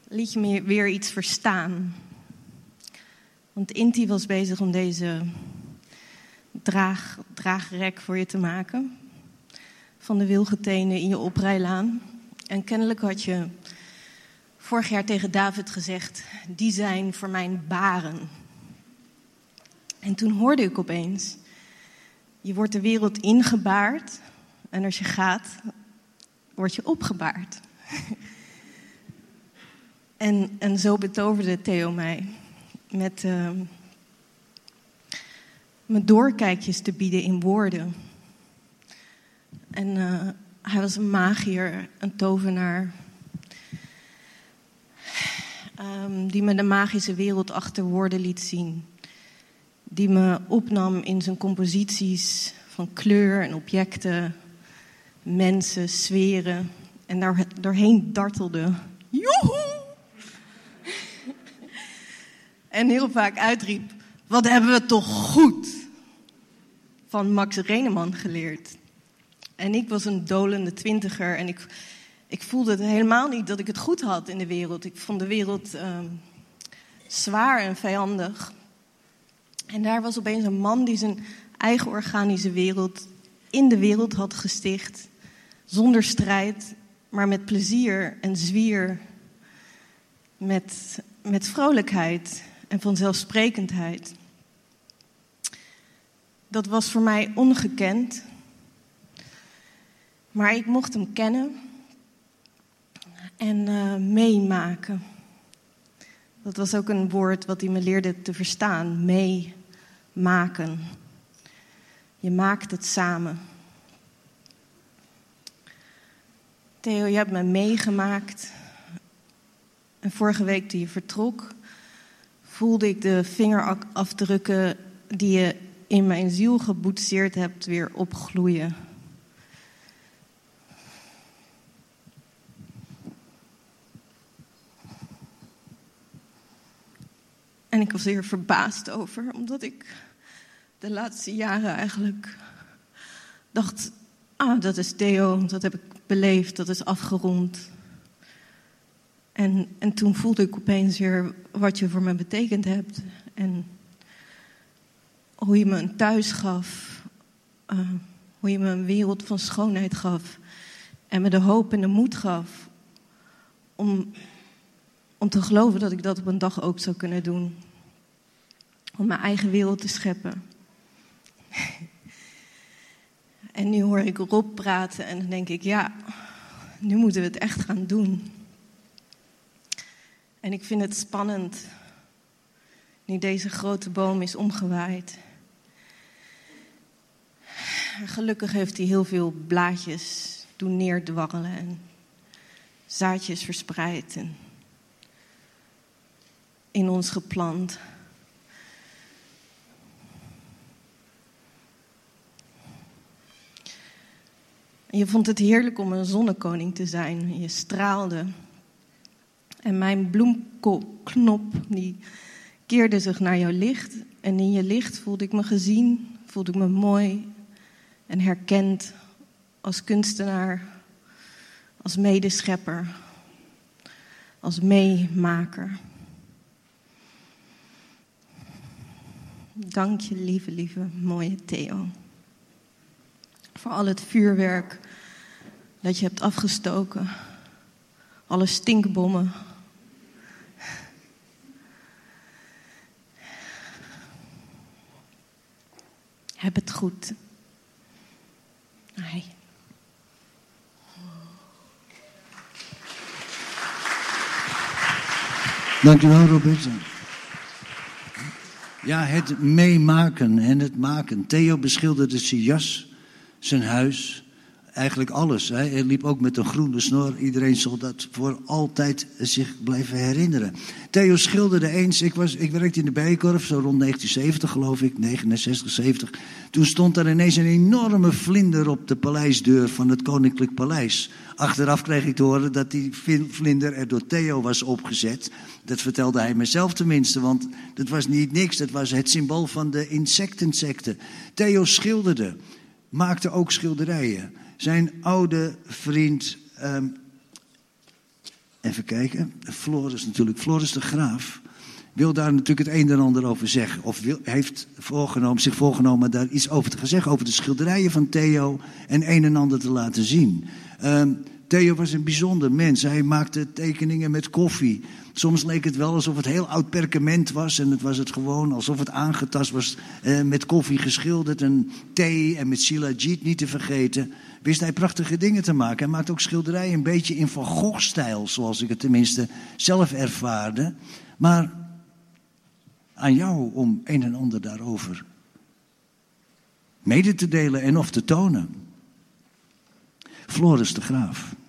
liet je me weer iets verstaan. Want Inti was bezig om deze draag, draagrek voor je te maken. Van de wilgetenen in je oprijlaan. En kennelijk had je vorig jaar tegen David gezegd: die zijn voor mijn baren. En toen hoorde ik opeens: je wordt de wereld ingebaard en als je gaat, word je opgebaard. en, en zo betoverde Theo mij met, uh, met doorkijkjes te bieden in woorden. En uh, hij was een magier, een tovenaar. Um, die me de magische wereld achter woorden liet zien. Die me opnam in zijn composities van kleur en objecten, mensen, sferen. En daar doorheen dartelde. Joehoe! en heel vaak uitriep: Wat hebben we toch goed? Van Max Reneman geleerd. En ik was een dolende twintiger en ik, ik voelde helemaal niet dat ik het goed had in de wereld. Ik vond de wereld uh, zwaar en vijandig. En daar was opeens een man die zijn eigen organische wereld in de wereld had gesticht. Zonder strijd, maar met plezier en zwier. Met, met vrolijkheid en vanzelfsprekendheid. Dat was voor mij ongekend. Maar ik mocht hem kennen en uh, meemaken. Dat was ook een woord wat hij me leerde te verstaan. Meemaken. Je maakt het samen. Theo, je hebt me meegemaakt. En vorige week toen je vertrok, voelde ik de vingerafdrukken die je in mijn ziel geboetseerd hebt weer opgloeien. En ik was er verbaasd over, omdat ik de laatste jaren eigenlijk dacht: ah, dat is Theo, dat heb ik beleefd, dat is afgerond. En, en toen voelde ik opeens weer wat je voor me betekend hebt. En hoe je me een thuis gaf. Uh, hoe je me een wereld van schoonheid gaf. En me de hoop en de moed gaf om, om te geloven dat ik dat op een dag ook zou kunnen doen. Om mijn eigen wereld te scheppen. En nu hoor ik Rob praten en dan denk ik, ja, nu moeten we het echt gaan doen. En ik vind het spannend, nu deze grote boom is omgewaaid. Gelukkig heeft hij heel veel blaadjes doen neerdwarrelen en zaadjes verspreid en in ons geplant. Je vond het heerlijk om een zonnekoning te zijn. Je straalde. En mijn bloemknop die keerde zich naar jouw licht. En in je licht voelde ik me gezien, voelde ik me mooi en herkend als kunstenaar, als medeschepper, als meemaker. Dank je, lieve, lieve, mooie Theo. Voor al het vuurwerk dat je hebt afgestoken. Alle stinkbommen. Heb het goed. Nee. Dankjewel, Robert. Ja, het meemaken en het maken. Theo beschilderde zijn jas, zijn huis, eigenlijk alles. Hij liep ook met een groene snor. Iedereen zal dat voor altijd zich blijven herinneren. Theo schilderde eens, ik, was, ik werkte in de Bijenkorf, zo rond 1970 geloof ik, 69, 70. Toen stond daar ineens een enorme vlinder op de paleisdeur van het Koninklijk Paleis. Achteraf kreeg ik te horen dat die vlinder er door Theo was opgezet. Dat vertelde hij mezelf tenminste, want dat was niet niks. Dat was het symbool van de insectensecte. Theo schilderde, maakte ook schilderijen. Zijn oude vriend, um, even kijken, Floris natuurlijk, Floris de Graaf, wil daar natuurlijk het een en ander over zeggen. Of heeft voorgenomen, zich voorgenomen daar iets over te zeggen, over de schilderijen van Theo en een en ander te laten zien. Um, Theo was een bijzonder mens. Hij maakte tekeningen met koffie. Soms leek het wel alsof het heel oud perkament was. En het was het gewoon alsof het aangetast was eh, met koffie geschilderd. En thee en met silagit niet te vergeten. Wist hij prachtige dingen te maken. Hij maakte ook schilderijen een beetje in Van Gogh-stijl. Zoals ik het tenminste zelf ervaarde. Maar aan jou om een en ander daarover mede te delen en of te tonen. Floris de Graaf.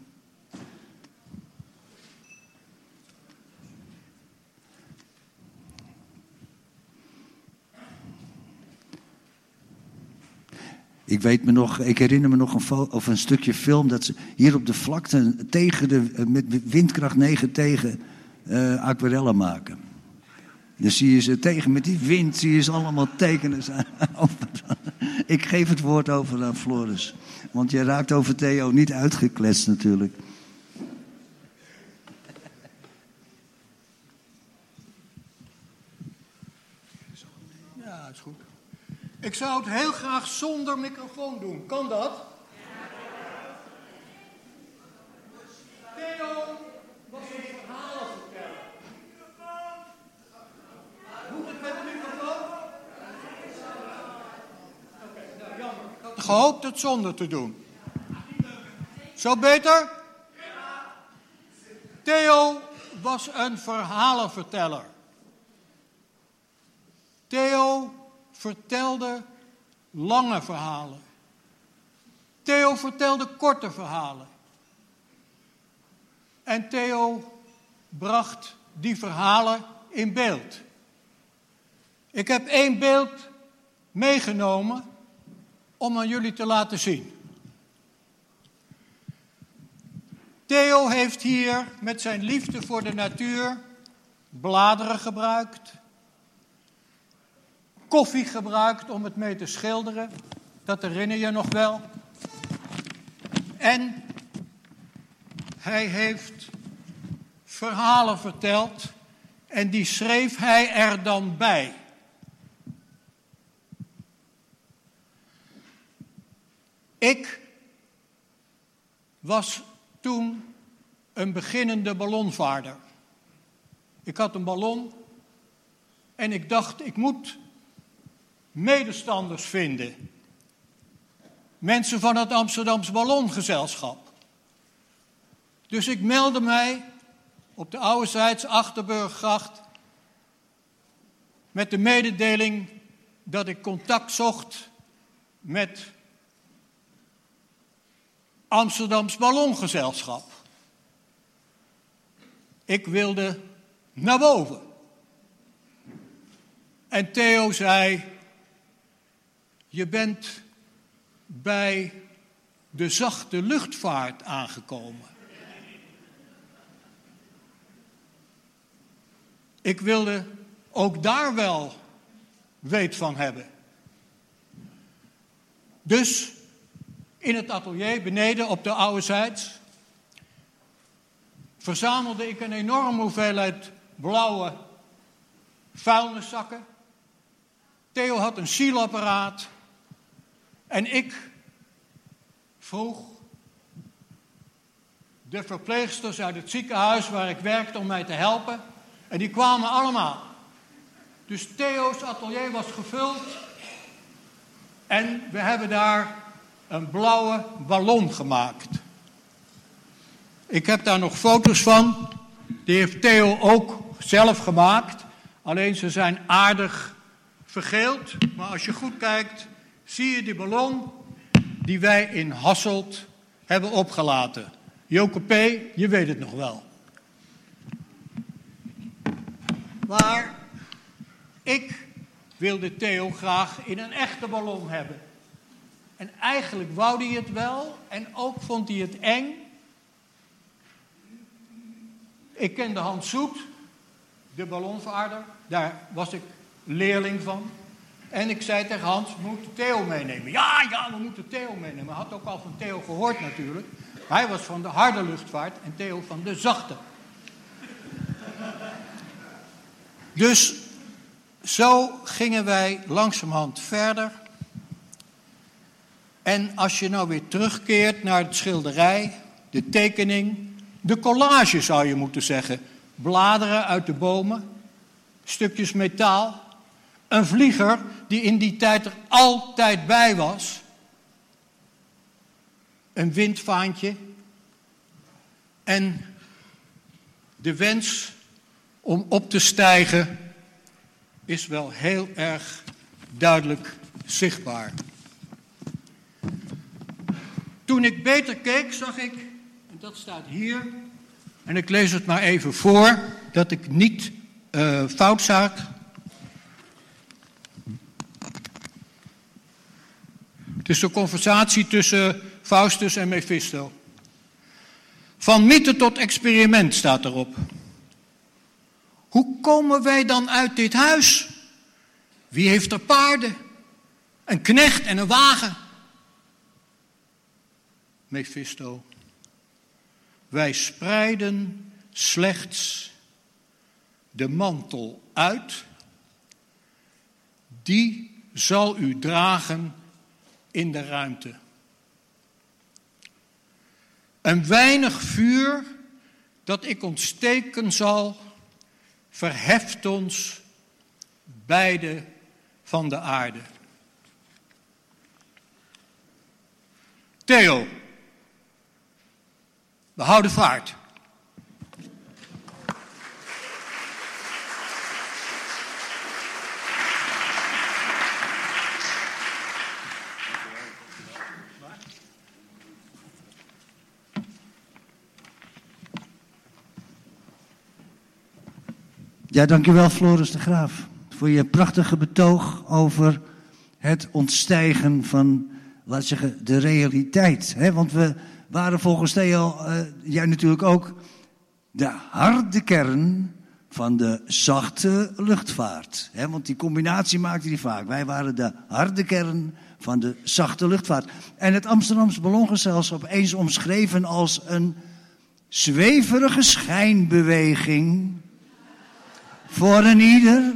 Ik weet me nog, ik herinner me nog een, of een stukje film dat ze hier op de vlakte tegen de, met windkracht 9 tegen uh, aquarellen maken. Dus zie je ze tegen met die wind, zie je ze allemaal tekenen. ik geef het woord over aan Floris. Want je raakt over Theo niet uitgekletst natuurlijk. Ik zou het heel graag zonder microfoon doen. Kan dat? Theo was een verhaal vertellen. Moet het met de microfoon? Oké, nou jammer. Ik had gehoopt het zonder te doen. Zo beter? Theo was een verhalenverteller. Theo vertelde lange verhalen. Theo vertelde korte verhalen. En Theo bracht die verhalen in beeld. Ik heb één beeld meegenomen om aan jullie te laten zien. Theo heeft hier met zijn liefde voor de natuur bladeren gebruikt, koffie gebruikt om het mee te schilderen, dat herinner je nog wel. En hij heeft verhalen verteld en die schreef hij er dan bij. Ik was toen een beginnende ballonvaarder. Ik had een ballon en ik dacht, ik moet medestanders vinden. Mensen van het Amsterdamse Ballongezelschap. Dus ik meldde mij op de Oude Achterburggracht met de mededeling dat ik contact zocht met Amsterdams Ballongezelschap. Ik wilde naar boven. En Theo zei: Je bent bij de zachte luchtvaart aangekomen. Ik wilde ook daar wel weet van hebben. Dus in het atelier beneden op de oude zijds verzamelde ik een enorme hoeveelheid blauwe vuilniszakken. Theo had een sielapparaat en ik vroeg de verpleegsters uit het ziekenhuis waar ik werkte om mij te helpen. En die kwamen allemaal. Dus Theo's atelier was gevuld. En we hebben daar een blauwe ballon gemaakt. Ik heb daar nog foto's van. Die heeft Theo ook zelf gemaakt. Alleen ze zijn aardig vergeeld. Maar als je goed kijkt, zie je die ballon die wij in Hasselt hebben opgelaten. Joke P., je weet het nog wel. Maar ik wilde Theo graag in een echte ballon hebben. En eigenlijk wou hij het wel en ook vond hij het eng. Ik kende Hans Soet, de ballonvaarder, daar was ik leerling van. En ik zei tegen Hans, we moeten Theo meenemen. Ja, ja, we moeten Theo meenemen. Hij had ook al van Theo gehoord natuurlijk. Hij was van de harde luchtvaart en Theo van de zachte. Dus zo gingen wij langzamerhand verder. En als je nou weer terugkeert naar het schilderij, de tekening, de collage zou je moeten zeggen. Bladeren uit de bomen, stukjes metaal, een vlieger die in die tijd er altijd bij was, een windvaantje en de wens om op te stijgen is wel heel erg duidelijk zichtbaar. Toen ik beter keek, zag ik, en dat staat hier, en ik lees het maar even voor, dat ik niet uh, fout zag. Het is de conversatie tussen Faustus en Mephisto. Van mythe tot experiment staat erop. Hoe komen wij dan uit dit huis? Wie heeft er paarden? Een knecht en een wagen? Mephisto. Wij spreiden slechts de mantel uit, die zal u dragen in de ruimte. Een weinig vuur dat ik ontsteken zal, verheft ons beide van de aarde. Theo, we houden vaart. Ja, dankjewel Floris de Graaf voor je prachtige betoog over het ontstijgen van, laat zeggen, de realiteit. Hè? Want we waren volgens Theo, uh, jij natuurlijk ook, de harde kern van de zachte luchtvaart. Hè? Want die combinatie maakte hij vaak. Wij waren de harde kern van de zachte luchtvaart. En het Amsterdamse Ballongezelschap eens omschreven als een zweverige schijnbeweging voor een ieder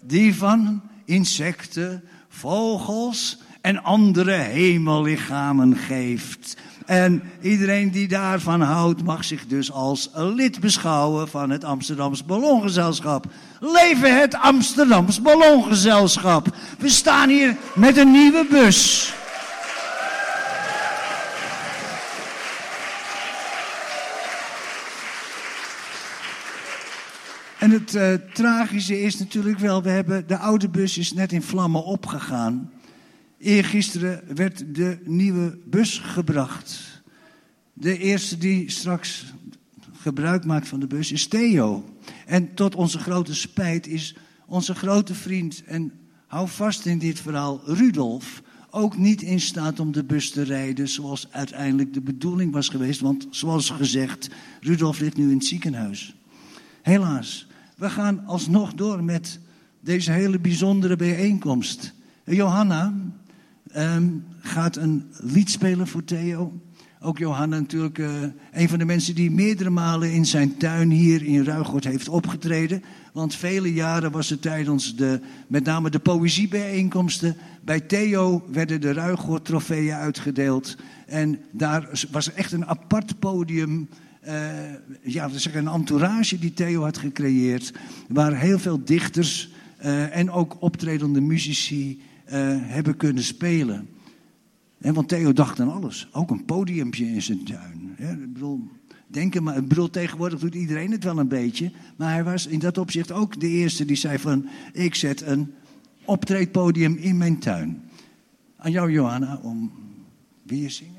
die van insecten, vogels en andere hemellichamen geeft. En iedereen die daarvan houdt, mag zich dus als lid beschouwen van het Amsterdams Ballongezelschap. Leven het Amsterdams Ballongezelschap. We staan hier met een nieuwe bus. En het uh, tragische is natuurlijk wel, we hebben, de oude bus is net in vlammen opgegaan. Eergisteren werd de nieuwe bus gebracht. De eerste die straks gebruik maakt van de bus is Theo. En tot onze grote spijt is onze grote vriend, en hou vast in dit verhaal, Rudolf, ook niet in staat om de bus te rijden zoals uiteindelijk de bedoeling was geweest. Want zoals gezegd, Rudolf ligt nu in het ziekenhuis. Helaas, we gaan alsnog door met deze hele bijzondere bijeenkomst. Johanna um, gaat een lied spelen voor Theo. Ook Johanna natuurlijk uh, een van de mensen die meerdere malen in zijn tuin hier in Ruigoord heeft opgetreden. Want vele jaren was het tijdens de, met name de poëziebijeenkomsten. Bij Theo werden de Ruigoord trofeeën uitgedeeld. En daar was echt een apart podium uh, ja, we zeggen een entourage die Theo had gecreëerd. Waar heel veel dichters uh, en ook optredende muzici uh, hebben kunnen spelen. En want Theo dacht aan alles. Ook een podiumpje in zijn tuin. Ik bedoel, denken maar, ik bedoel, tegenwoordig doet iedereen het wel een beetje. Maar hij was in dat opzicht ook de eerste die zei van... ik zet een optreedpodium in mijn tuin. Aan jou, Johanna, om weer zingen.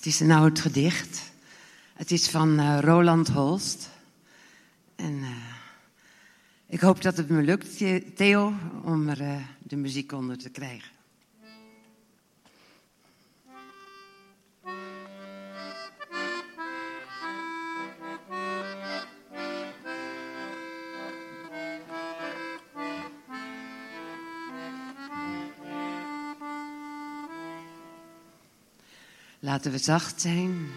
Het is een oud gedicht. Het is van uh, Roland Holst. En uh, ik hoop dat het me lukt, Theo, om er uh, de muziek onder te krijgen. Laten we zacht zijn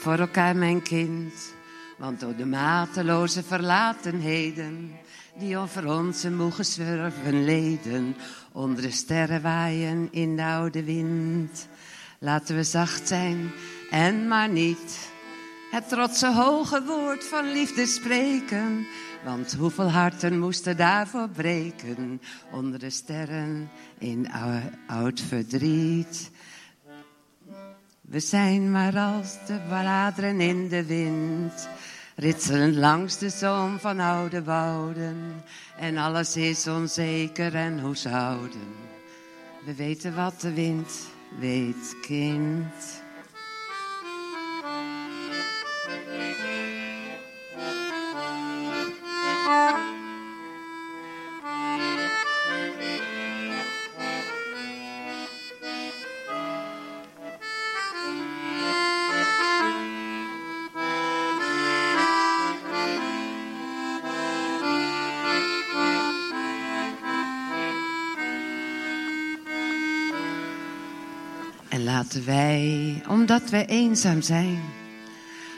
voor elkaar, mijn kind. Want door de mateloze verlatenheden die over onze moe gezwerven leden, onder de sterren waaien in de oude wind. Laten we zacht zijn en maar niet het trotse hoge woord van liefde spreken. Want hoeveel harten moesten daarvoor breken onder de sterren in oud verdriet. We zijn maar als de bladeren in de wind ritselend langs de zoom van oude wouden. En alles is onzeker en hoe zouden. We weten wat de wind weet, kind. Laten wij, omdat wij eenzaam zijn,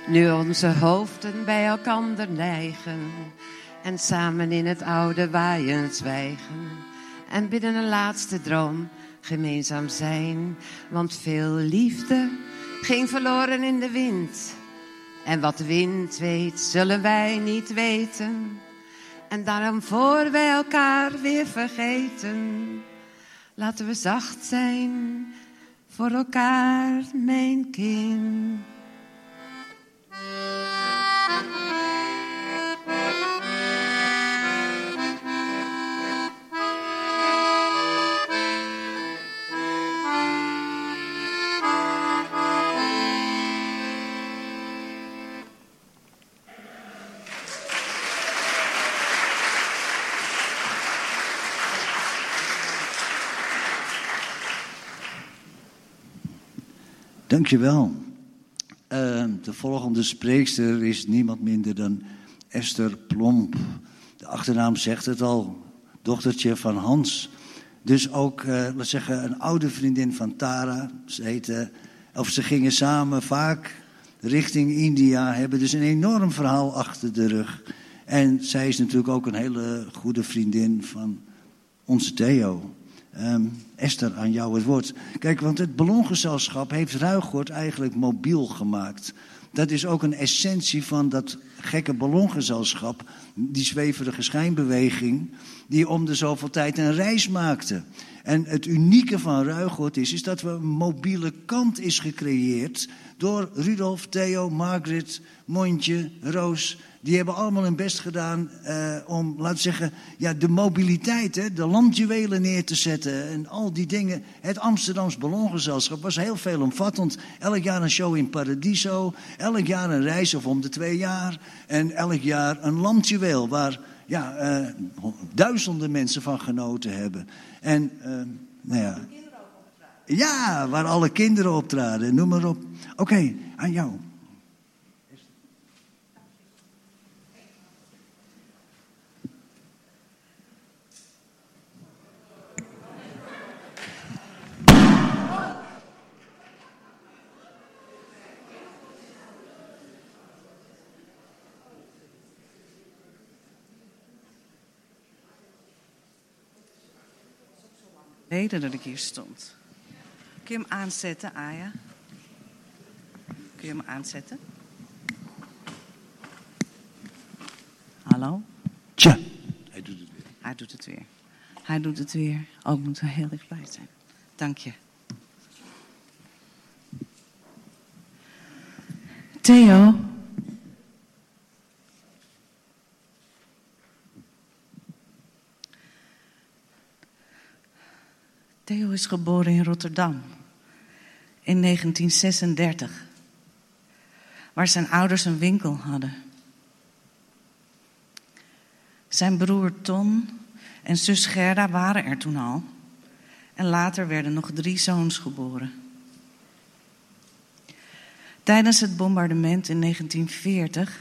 nu onze hoofden bij elkaar neigen en samen in het oude waaien zwijgen en binnen een laatste droom gemeenzaam zijn. Want veel liefde ging verloren in de wind. En wat de wind weet, zullen wij niet weten. En daarom voor wij elkaar weer vergeten, laten we zacht zijn voor elkaar, mijn kind. Dankjewel. Uh, de volgende spreekster is niemand minder dan Esther Plomp. De achternaam zegt het al, dochtertje van Hans. Dus ook, uh, laat zeggen, een oude vriendin van Tara. Ze, heette, of ze gingen samen vaak richting India, hebben dus een enorm verhaal achter de rug. En zij is natuurlijk ook een hele goede vriendin van onze Theo. Um, Esther, aan jou het woord. Kijk, want het ballongezelschap heeft Ruigoord eigenlijk mobiel gemaakt. Dat is ook een essentie van dat gekke ballongezelschap, die zweverige schijnbeweging, die om de zoveel tijd een reis maakte. En het unieke van Ruigoord is, is dat we een mobiele kant is gecreëerd door Rudolf, Theo, Margaret, Montje, Roos, die hebben allemaal hun best gedaan uh, om, laten we zeggen, ja, de mobiliteit, hè, de landjuwelen neer te zetten en al die dingen. Het Amsterdams Ballongezelschap was heel veelomvattend. Elk jaar een show in Paradiso, elk jaar een reis of om de twee jaar en elk jaar een landjuweel waar ja, uh, duizenden mensen van genoten hebben. En, uh, nou ja. Ja, waar alle kinderen optraden, noem maar op. Oké, okay, aan jou. Reden dat ik hier stond. Kun je hem aanzetten, Aya? Kun je hem aanzetten? Hallo? Tja, hij doet het weer. Hij doet het weer. Hij doet het weer. Ook moeten we heel erg blij zijn. Dank je. Theo. Theo is geboren in Rotterdam in 1936, waar zijn ouders een winkel hadden. Zijn broer Ton en zus Gerda waren er toen al. En later werden nog drie zoons geboren. Tijdens het bombardement in 1940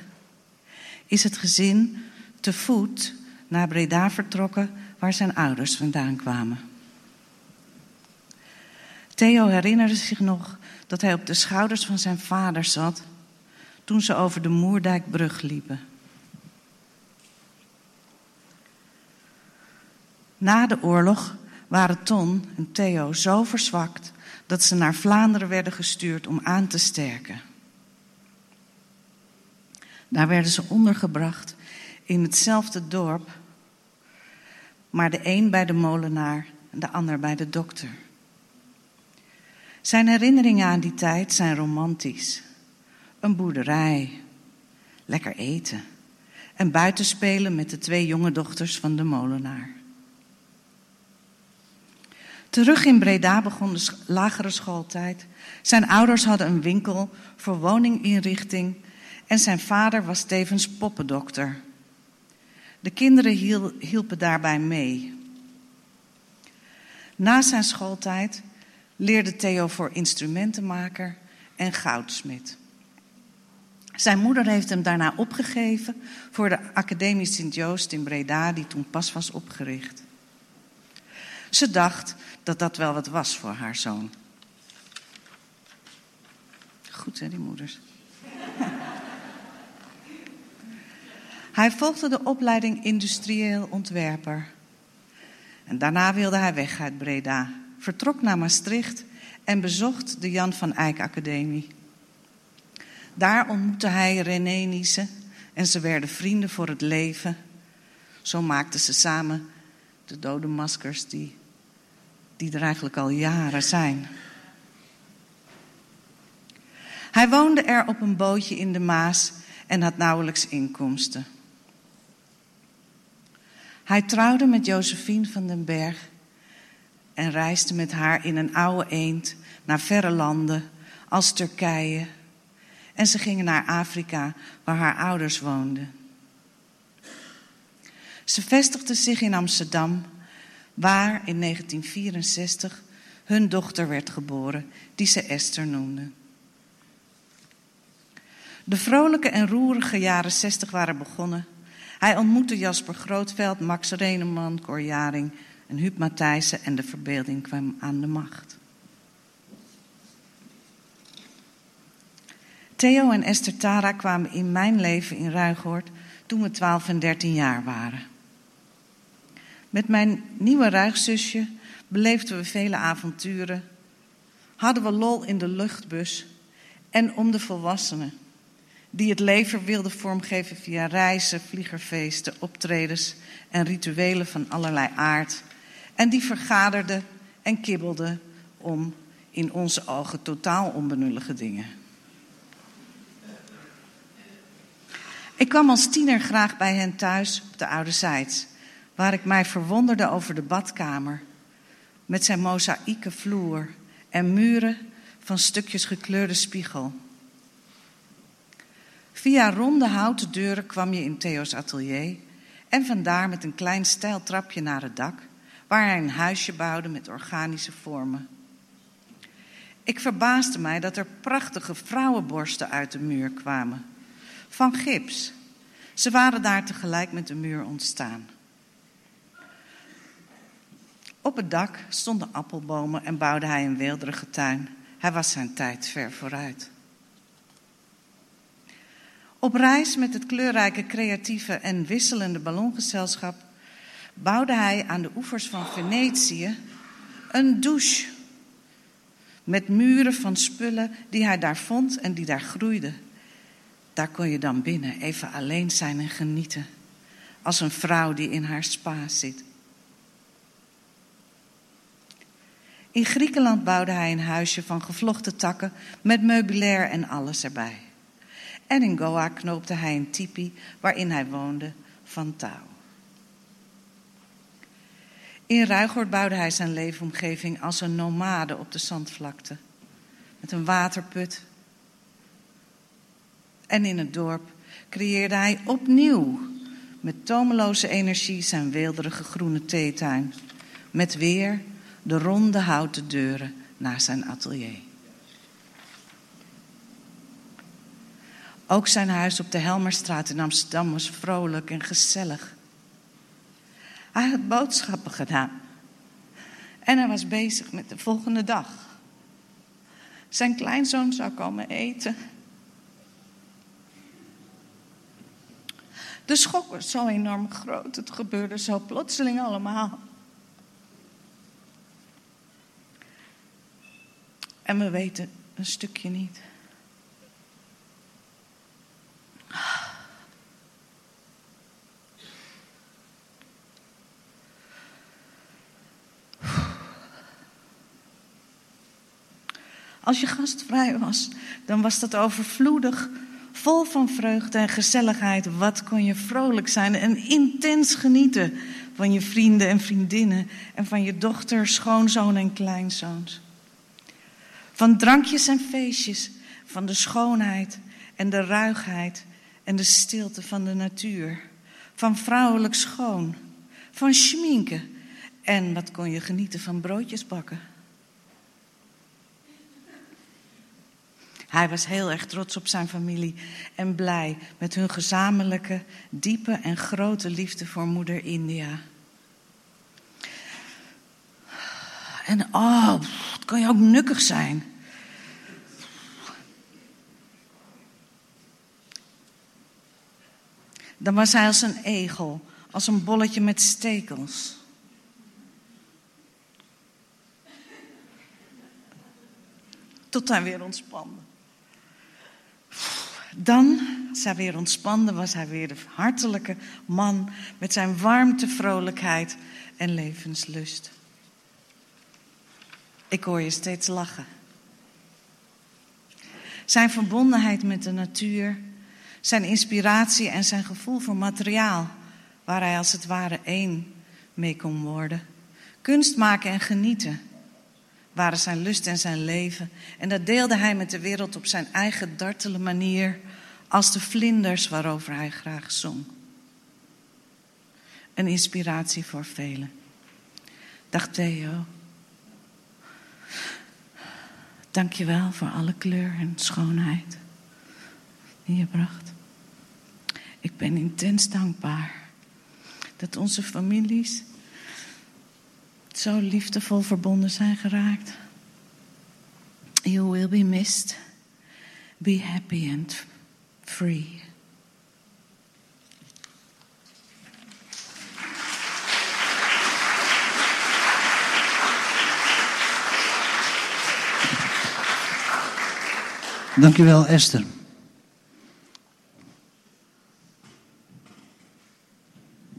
is het gezin te voet naar Breda vertrokken, waar zijn ouders vandaan kwamen. Theo herinnerde zich nog dat hij op de schouders van zijn vader zat toen ze over de Moerdijkbrug liepen. Na de oorlog waren Ton en Theo zo verzwakt dat ze naar Vlaanderen werden gestuurd om aan te sterken. Daar werden ze ondergebracht in hetzelfde dorp, maar de een bij de molenaar en de ander bij de dokter. Zijn herinneringen aan die tijd zijn romantisch. Een boerderij, lekker eten en buitenspelen met de twee jonge dochters van de molenaar. Terug in Breda begon de lagere schooltijd. Zijn ouders hadden een winkel voor woninginrichting en zijn vader was tevens poppendokter. De kinderen hielpen daarbij mee. Na zijn schooltijd leerde Theo voor instrumentenmaker en goudsmid. Zijn moeder heeft hem daarna opgegeven voor de Academie Sint-Joost in Breda, die toen pas was opgericht. Ze dacht dat dat wel wat was voor haar zoon. goed, hè, die moeders. hij volgde de opleiding industrieel ontwerper. En daarna wilde hij weg uit Breda, vertrok naar Maastricht en bezocht de Jan van Eyck Academie. Daar ontmoette hij René Niese en ze werden vrienden voor het leven. Zo maakten ze samen de dode maskers die, die er eigenlijk al jaren zijn. Hij woonde er op een bootje in de Maas en had nauwelijks inkomsten. Hij trouwde met Josephine van den Berg en reisde met haar in een oude eend naar verre landen als Turkije. En ze gingen naar Afrika, waar haar ouders woonden. Ze vestigde zich in Amsterdam, waar in 1964 hun dochter werd geboren, die ze Esther noemden. De vrolijke en roerige jaren 60 waren begonnen. Hij ontmoette Jasper Grootveld, Max Reneman, Cor Jaring en Huub en de verbeelding kwam aan de macht. Theo en Esther Tara kwamen in mijn leven in Ruigoord toen we 12 en 13 jaar waren. Met mijn nieuwe ruigzusje beleefden we vele avonturen, hadden we lol in de luchtbus en om de volwassenen die het leven wilden vormgeven via reizen, vliegerfeesten, optredens en rituelen van allerlei aard. En die vergaderden en kibbelden om in onze ogen totaal onbenullige dingen. Ik kwam als tiener graag bij hen thuis op de oude zijds, waar ik mij verwonderde over de badkamer met zijn mozaïeke vloer en muren van stukjes gekleurde spiegel. Via ronde houten deuren kwam je in Theo's atelier en vandaar met een klein steil trapje naar het dak, waar hij een huisje bouwde met organische vormen. Ik verbaasde mij dat er prachtige vrouwenborsten uit de muur kwamen, van gips. Ze waren daar tegelijk met de muur ontstaan. Op het dak stonden appelbomen en bouwde hij een weelderige tuin. Hij was zijn tijd ver vooruit. Op reis met het kleurrijke, creatieve en wisselende ballongezelschap bouwde hij aan de oevers van Venetië een douche. Met muren van spullen die hij daar vond en die daar groeiden. Daar kon je dan binnen even alleen zijn en genieten. Als een vrouw die in haar spa zit. In Griekenland bouwde hij een huisje van gevlochten takken met meubilair en alles erbij. En in Goa knoopte hij een tipi waarin hij woonde van touw. In Ruigoord bouwde hij zijn leefomgeving als een nomade op de zandvlakte. Met een waterput. En in het dorp creëerde hij opnieuw met tomeloze energie zijn weelderige groene theetuin. Met weer de ronde houten deuren naar zijn atelier. Ook zijn huis op de Helmerstraat in Amsterdam was vrolijk en gezellig. Hij had boodschappen gedaan. En hij was bezig met de volgende dag. Zijn kleinzoon zou komen eten. De schok was zo enorm groot. Het gebeurde zo plotseling allemaal. En we weten een stukje niet. Als je gastvrij was, dan was dat overvloedig, vol van vreugde en gezelligheid. Wat kon je vrolijk zijn en intens genieten van je vrienden en vriendinnen en van je dochter, schoonzoon en kleinzoons. Van drankjes en feestjes, van de schoonheid en de ruigheid en de stilte van de natuur. Van vrouwelijk schoon, van schminken en wat kon je genieten van broodjes bakken. Hij was heel erg trots op zijn familie en blij met hun gezamenlijke, diepe en grote liefde voor moeder India. En oh, het kan je ook nukkig zijn. Dan was hij als een egel, als een bolletje met stekels. Tot hij weer ontspande. Dan, als weer ontspande, was hij weer de hartelijke man met zijn warmte, vrolijkheid en levenslust. Ik hoor je steeds lachen. Zijn verbondenheid met de natuur, zijn inspiratie en zijn gevoel voor materiaal, waar hij als het ware één mee kon worden. Kunst maken en genieten waren zijn lust en zijn leven. En dat deelde hij met de wereld op zijn eigen dartele manier, als de vlinders waarover hij graag zong. Een inspiratie voor velen. Dag Theo. Dank je wel voor alle kleur en schoonheid die je bracht. Ik ben intens dankbaar dat onze families zo liefdevol verbonden zijn geraakt. You will be missed. Be happy and free. Dankjewel Esther.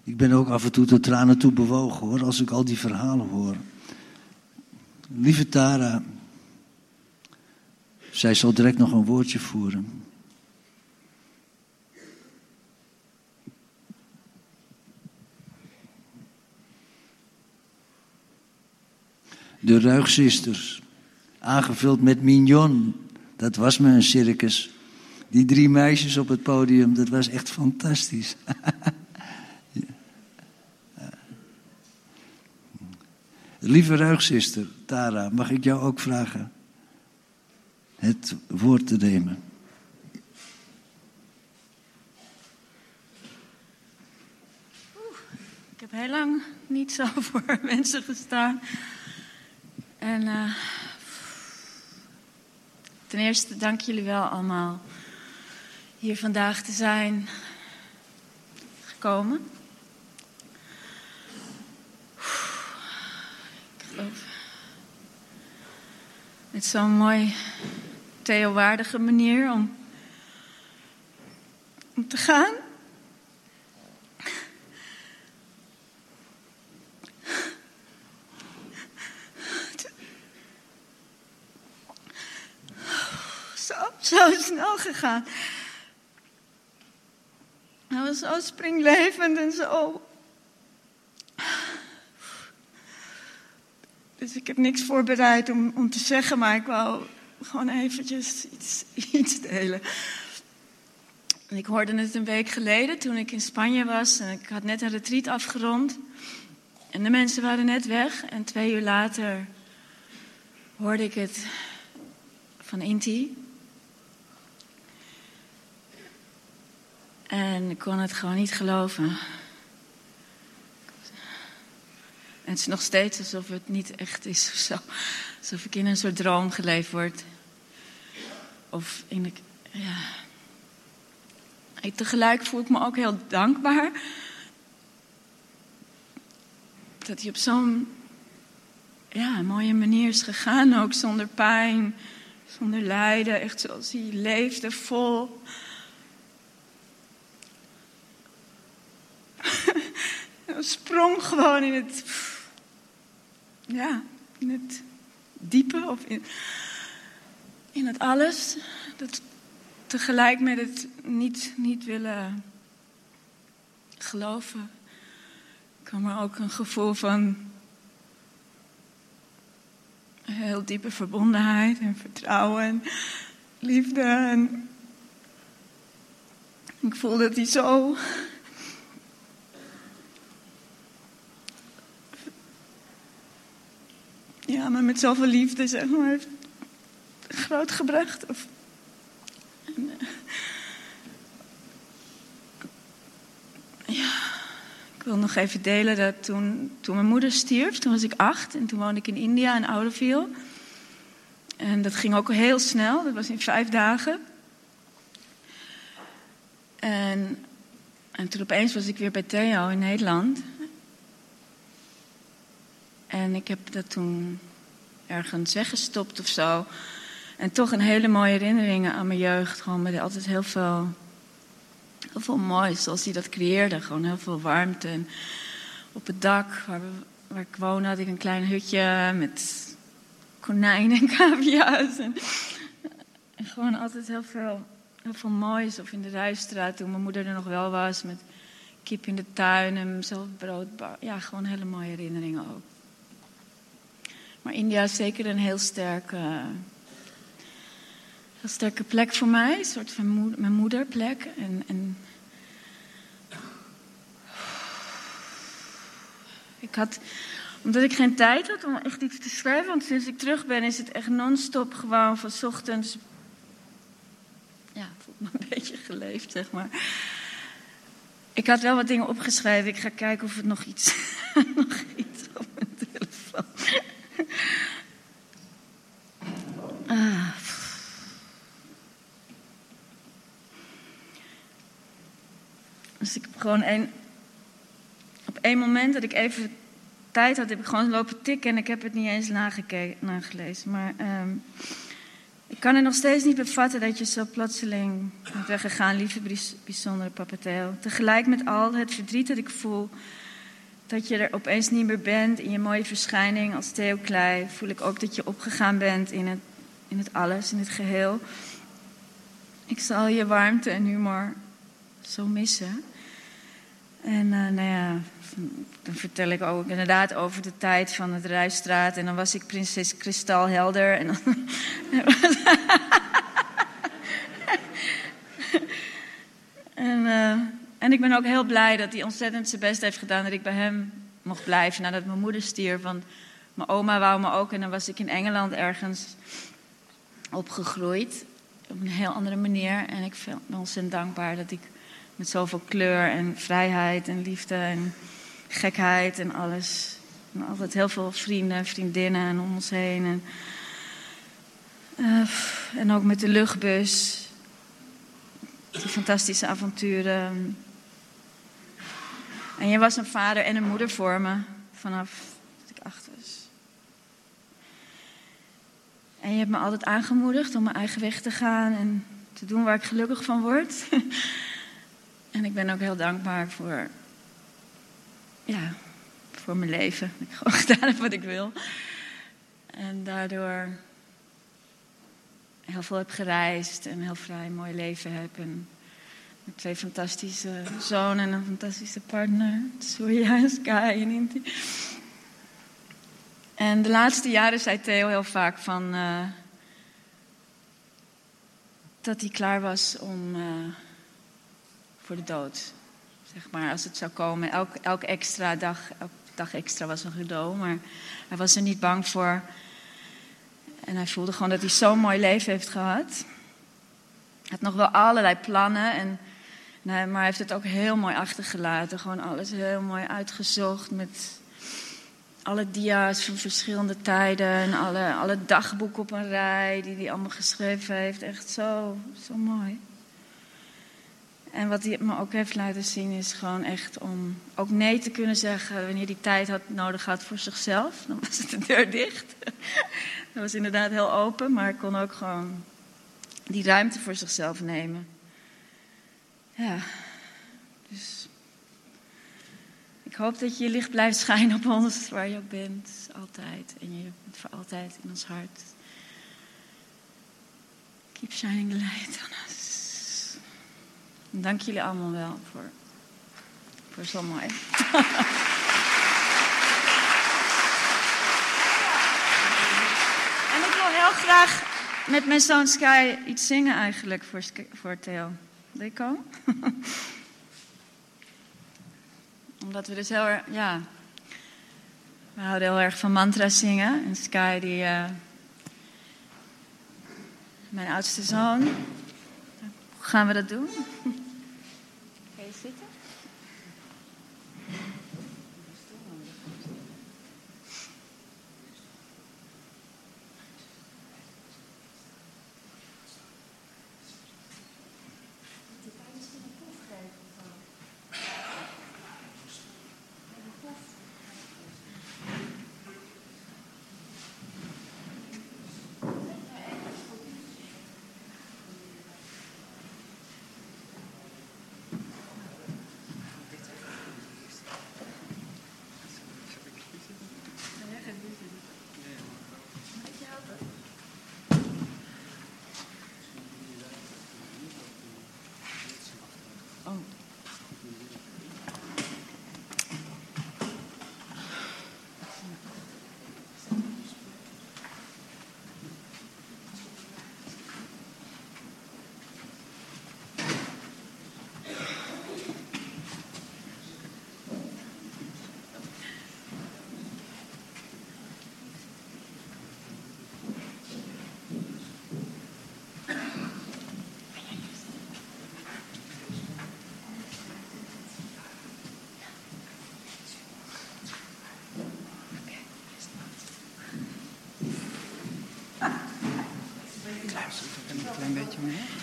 Ik ben ook af en toe tot tranen toe bewogen hoor, als ik al die verhalen hoor. Lieve Tara, zij zal direct nog een woordje voeren. De Ruigzisters, aangevuld met Mignon, dat was me een circus. Die drie meisjes op het podium, dat was echt fantastisch. Lieve ruigzister Tara, mag ik jou ook vragen het woord te nemen? Ik heb heel lang niet zo voor mensen gestaan. En uh, ten eerste dank jullie wel allemaal hier vandaag te zijn gekomen. Met zo'n mooi theowaardige manier om, om te gaan. Zo, zo snel gegaan. Hij was zo springlevend en zo Dus ik heb niks voorbereid om, om te zeggen, maar ik wou gewoon eventjes iets, iets delen. ik hoorde het een week geleden toen ik in Spanje was en ik had net een retreat afgerond. En de mensen waren net weg en twee uur later hoorde ik het van Inti. En ik kon het gewoon niet geloven. En het is nog steeds alsof het niet echt is of zo. Alsof ik in een soort droom geleefd word. Of in de. Ja. tegelijk voel ik me ook heel dankbaar. Dat hij op zo'n ja, mooie manier is gegaan. Ook zonder pijn, zonder lijden. Echt zoals hij leefde, vol. Sprong gewoon in het ja, in het diepe of in, in het alles. Dat tegelijk met het niet, niet willen geloven, kwam er ook een gevoel van heel diepe verbondenheid en vertrouwen en liefde. En ik voelde dat hij zo ja, maar met zoveel liefde, zeg maar, heeft grootgebracht. Of, en, uh, ja, ik wil nog even delen dat toen, toen mijn moeder stierf, toen was ik acht en toen woonde ik in India, in Ouderveel. En dat ging ook heel snel, dat was in vijf dagen. En En toen opeens was ik weer bij Theo in Nederland. En ik heb dat toen ergens weggestopt of zo. En toch een hele mooie herinneringen aan mijn jeugd. Gewoon met altijd heel veel, heel veel moois zoals hij dat creëerde. Gewoon heel veel warmte. En op het dak waar, we, waar ik woonde had ik een klein hutje met konijnen en cavia's. En, gewoon altijd heel veel, heel veel moois. Of in de Rijstraat toen mijn moeder er nog wel was. Met kip in de tuin en zelf brood. Ja, gewoon hele mooie herinneringen ook. Maar India is zeker een heel sterke, heel sterke plek voor mij. Een soort van moeder, mijn moederplek. En, en ik had, omdat ik geen tijd had om echt iets te schrijven, want sinds ik terug ben is het echt non-stop gewoon van ochtends. Ja, voelt me een beetje geleefd, zeg maar. Ik had wel wat dingen opgeschreven. Ik ga kijken of het nog iets, nog iets op mijn telefoon. Ah. Dus ik heb gewoon één. Op één moment dat ik even tijd had, heb ik gewoon lopen tikken en ik heb het niet eens nagelezen. Maar um, ik kan het nog steeds niet bevatten dat je zo plotseling bent weggegaan, lieve bijzondere Papateo. Tegelijk met al het verdriet dat ik voel, dat je er opeens niet meer bent in je mooie verschijning als Theo Klei, voel ik ook dat je opgegaan bent in het, in het alles, in het geheel. Ik zal je warmte en humor zo missen. En uh, nou ja, dan vertel ik ook inderdaad over de tijd van het Rijstraat. En dan was ik prinses Kristalhelder. En, dan en, uh, en ik ben ook heel blij dat hij ontzettend zijn best heeft gedaan dat ik bij hem mocht blijven nadat mijn moeder stierf. Want mijn oma wou me ook en dan was ik in Engeland ergens opgegroeid. Op een heel andere manier. En ik ben ontzettend dankbaar dat ik met zoveel kleur en vrijheid en liefde en gekheid en alles. En altijd heel veel vrienden, vriendinnen en om ons heen. En, uh, en ook met de luchtbus. Die fantastische avonturen. En je was een vader en een moeder voor me vanaf dat ik acht was. En je hebt me altijd aangemoedigd om mijn eigen weg te gaan en te doen waar ik gelukkig van word. en ik ben ook heel dankbaar voor ja, voor mijn leven. Dat ik gewoon gedaan heb wat ik wil. En daardoor heel veel heb gereisd en heel vrij mooi leven heb. Twee fantastische zonen en een fantastische partner. Surya en Sky en. En de laatste jaren zei Theo heel vaak van... Uh, dat hij klaar was om uh, voor de dood zeg maar, als het zou komen. Elk, extra dag, dag extra was een cadeau, maar hij was er niet bang voor. En hij voelde gewoon dat hij zo'n mooi leven heeft gehad. Hij had nog wel allerlei plannen, en, maar hij heeft het ook heel mooi achtergelaten. Gewoon alles heel mooi uitgezocht met alle dia's van verschillende tijden en alle, alle dagboeken op een rij die hij allemaal geschreven heeft. Echt zo, zo mooi. En wat hij me ook heeft laten zien is gewoon echt om ook nee te kunnen zeggen wanneer hij tijd had nodig had voor zichzelf. Dan was het de deur dicht. Dat was inderdaad heel open, maar kon ook gewoon die ruimte voor zichzelf nemen. Ja, dus ik hoop dat je licht blijft schijnen op ons, waar je ook bent, altijd. En je bent voor altijd in ons hart. Keep shining the light on us. Dank jullie allemaal wel voor, voor zo mooi. en ik wil heel graag met mijn zoon Sky iets zingen eigenlijk voor, voor Theo. Komen? Omdat we dus heel erg, ja, we houden heel erg van mantra zingen. En Sky, die, uh, mijn oudste zoon, hoe gaan we dat doen?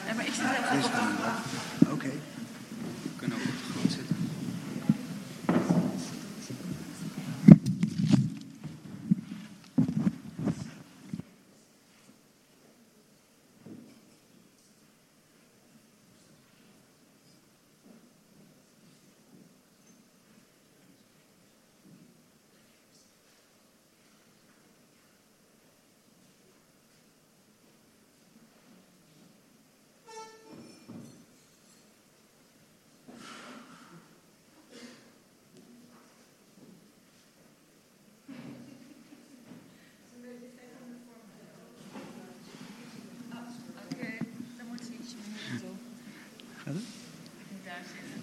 Ja, maar ik zit heel Deze goed kan wel. Oké. We kunnen ook op de grond zitten. Oké, dan moet ze ietsje meer naartoe. Gaat het? Ik moet daar zitten.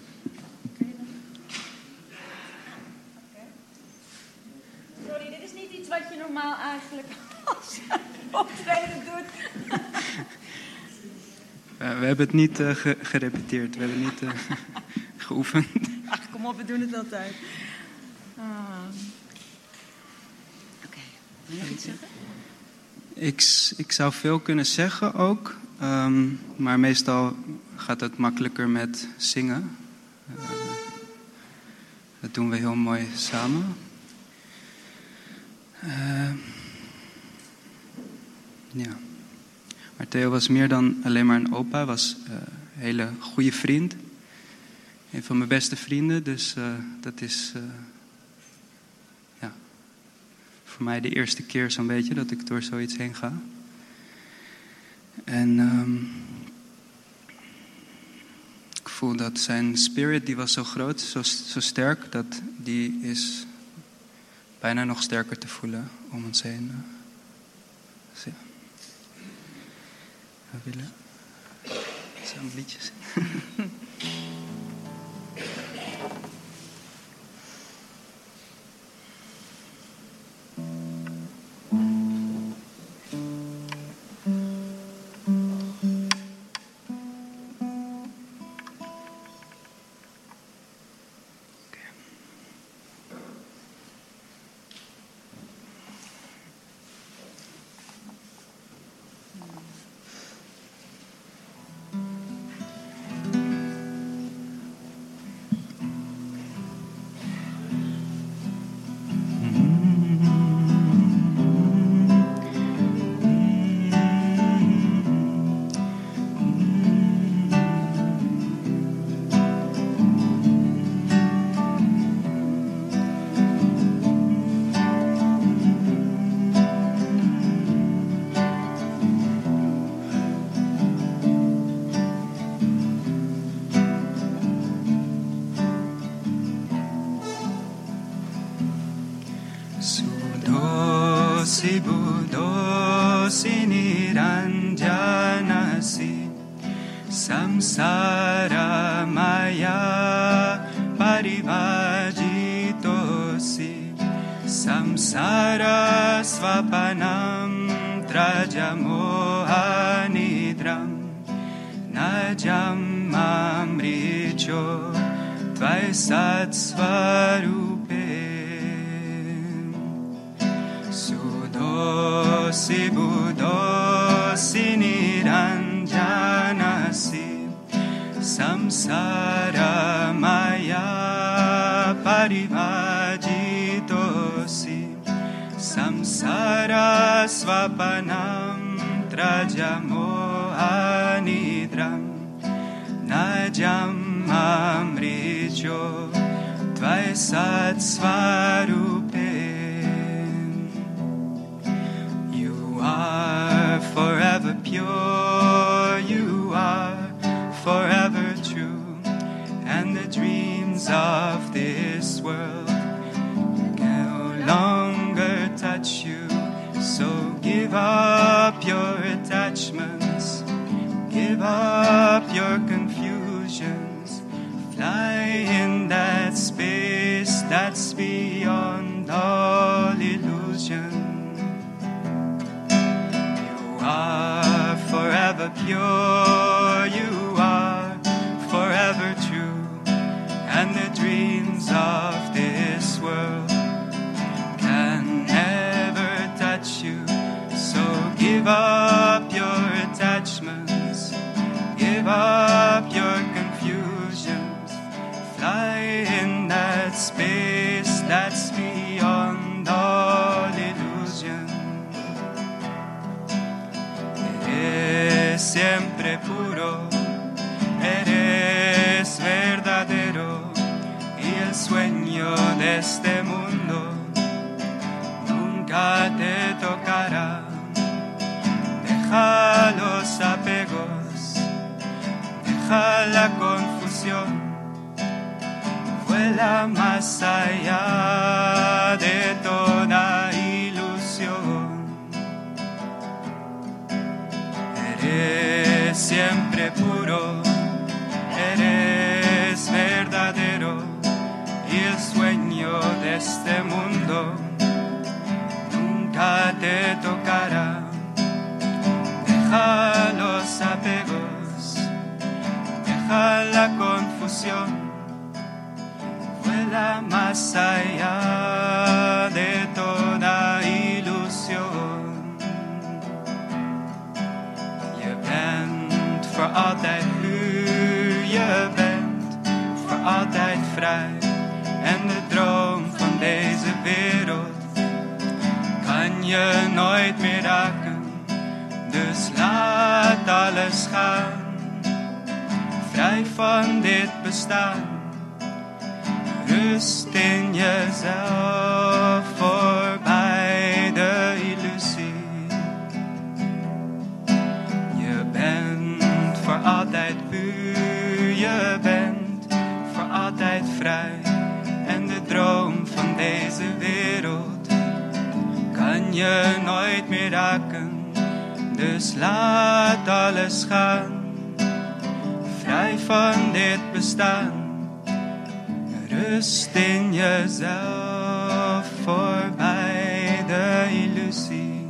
Kun je nog? Oké. Sorry, dit is niet iets wat je normaal eigenlijk als je optreden doet. We hebben het niet eh, ge- gerepeteerd. We hebben niet eh, geoefend. Ach, kom op, we doen het altijd. Ah. Oké, wil je nog iets zeggen? Ik, ik zou veel kunnen zeggen ook. ehm, maar meestal gaat het makkelijker met zingen. Eh, dat doen we heel mooi samen. Eh, ja. Maar Theo was meer dan alleen maar een opa. was eh, een hele goede vriend. Een van mijn beste vrienden. Dus eh, dat is eh, ja, voor mij de eerste keer zo'n beetje dat ik door zoiets heen ga. En ehm, ik voel dat zijn spirit, die was zo groot, zo, zo sterk, dat die is bijna nog sterker te voelen om ons heen. Dus ja. We willen. Sudosi svapanam trajamohanidram najam amricho tvaisat svarupe Sudosi budosi niranjanasi samsara maya samsara svapanam trajamohanidram najam amricho tvaisat svarupe you are forever pure, you are forever true, and the dreams of this world So give up your attachments, give up your confusions, fly in that space that's beyond all illusion. You are forever pure, you are forever true, and the dreams of this world Give up your attachments, give up your confusions, fly in that space that's beyond all illusion. Eres siempre puro, eres verdadero y el sueño de este mundo nunca te tocará. Deja los apegos, deja la confusión, vuela más allá de toda ilusión. Eres siempre puro, eres verdadero y el sueño de este mundo nunca te tocará. Deja los apegos, deja la confusión, vuela más allá de toda ilusión. Je bent voor altijd puur, je bent voor altijd vrij. En de droom van deze wereld kan je nooit meer raken. Dus laat alles gaan, vrij van dit bestaan. Rust in jezelf voorbij de illusie. Je bent voor altijd puur, je bent voor altijd vrij. En de droom van deze wereld kan je nooit meer raken. Dus laat alles gaan, vrij van dit bestaan. Rust in jezelf voorbij de illusie.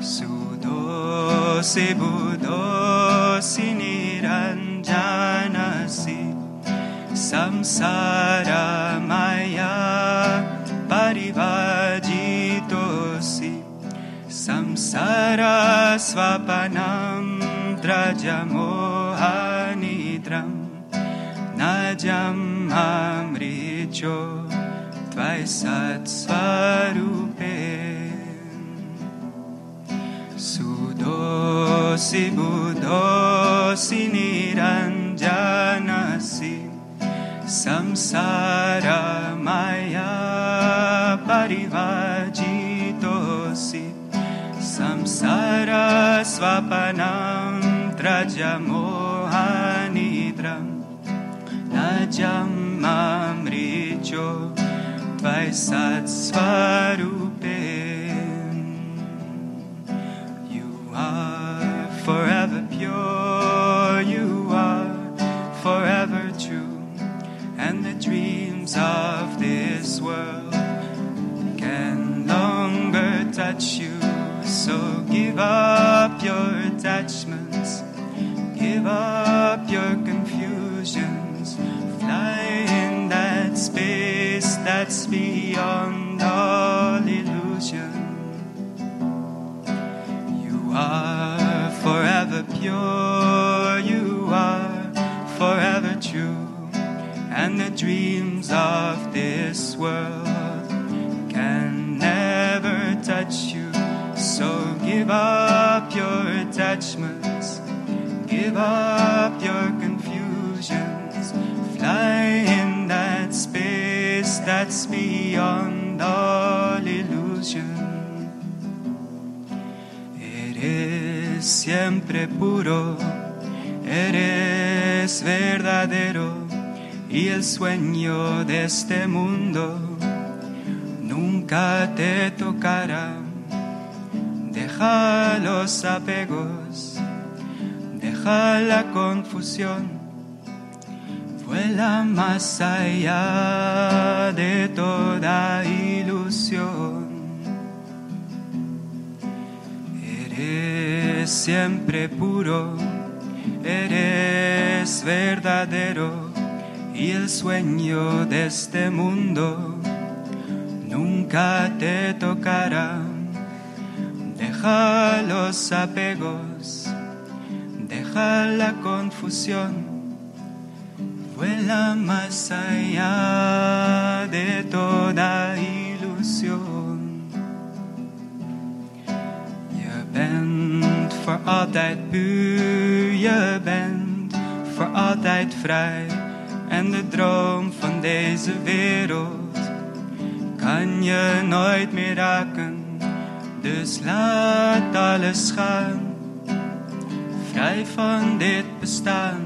Sudosi budosi niranjanasi Samsara maya parivajitosi संसारस्वपनं द्रजमोहनिद्रं न जम् अमृजो त्वयि सत्स्वरूपे सुदोषसि बुधोऽसि निरञ्जनसि संसारमय परिवार संसारस्वपनं त्रजमोहनिद्रं न जं ममृचो सत्स्वरू up your attachments, give up your confusions, fly in that space that's beyond all illusion. You are forever pure, you are forever true, and the dreams of this world give up your attachments, give up your confusions, fly in that space that's beyond all illusion. Eres siempre puro, eres verdadero y el sueño de este mundo nunca te tocará. Deja los apegos, deja la confusión, vuela más allá de toda ilusión. Eres siempre puro, eres verdadero y el sueño de este mundo nunca te tocará. Deja los apegos, deja la confusión, vuela más allá de toda ilusión. Je bent voor altijd puur, je bent voor altijd vrij. En de droom van deze wereld kan je nooit meer raken. Dus laat alles gaan, vrij van dit bestaan.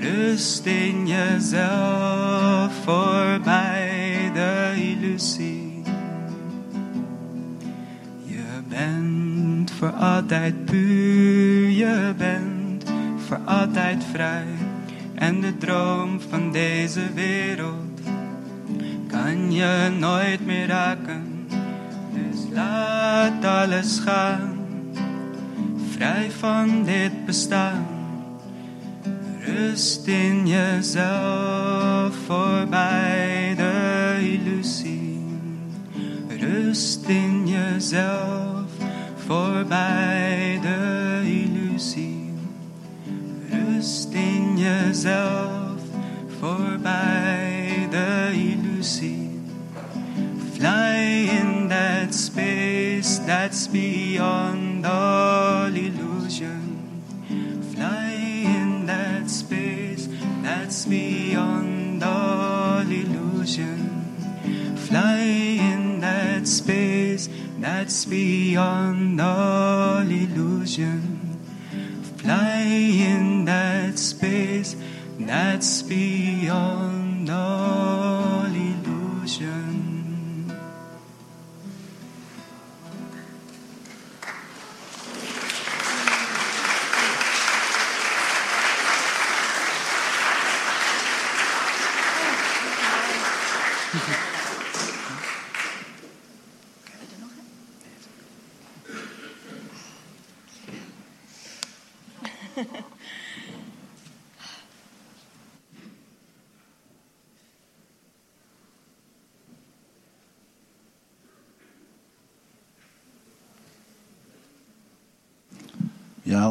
Rust in jezelf voorbij de illusie. Je bent voor altijd puur, je bent voor altijd vrij. En de droom van deze wereld kan je nooit meer raken. Laat alles gaan, vrij van dit bestaan. Rust in jezelf voorbij de illusie. Rust in jezelf voorbij de illusie. Rust in jezelf voorbij de illusie. Fly in that space that's beyond all illusion. Fly in that space that's beyond all illusion. Fly in that space that's beyond all illusion. Fly in that space that's beyond all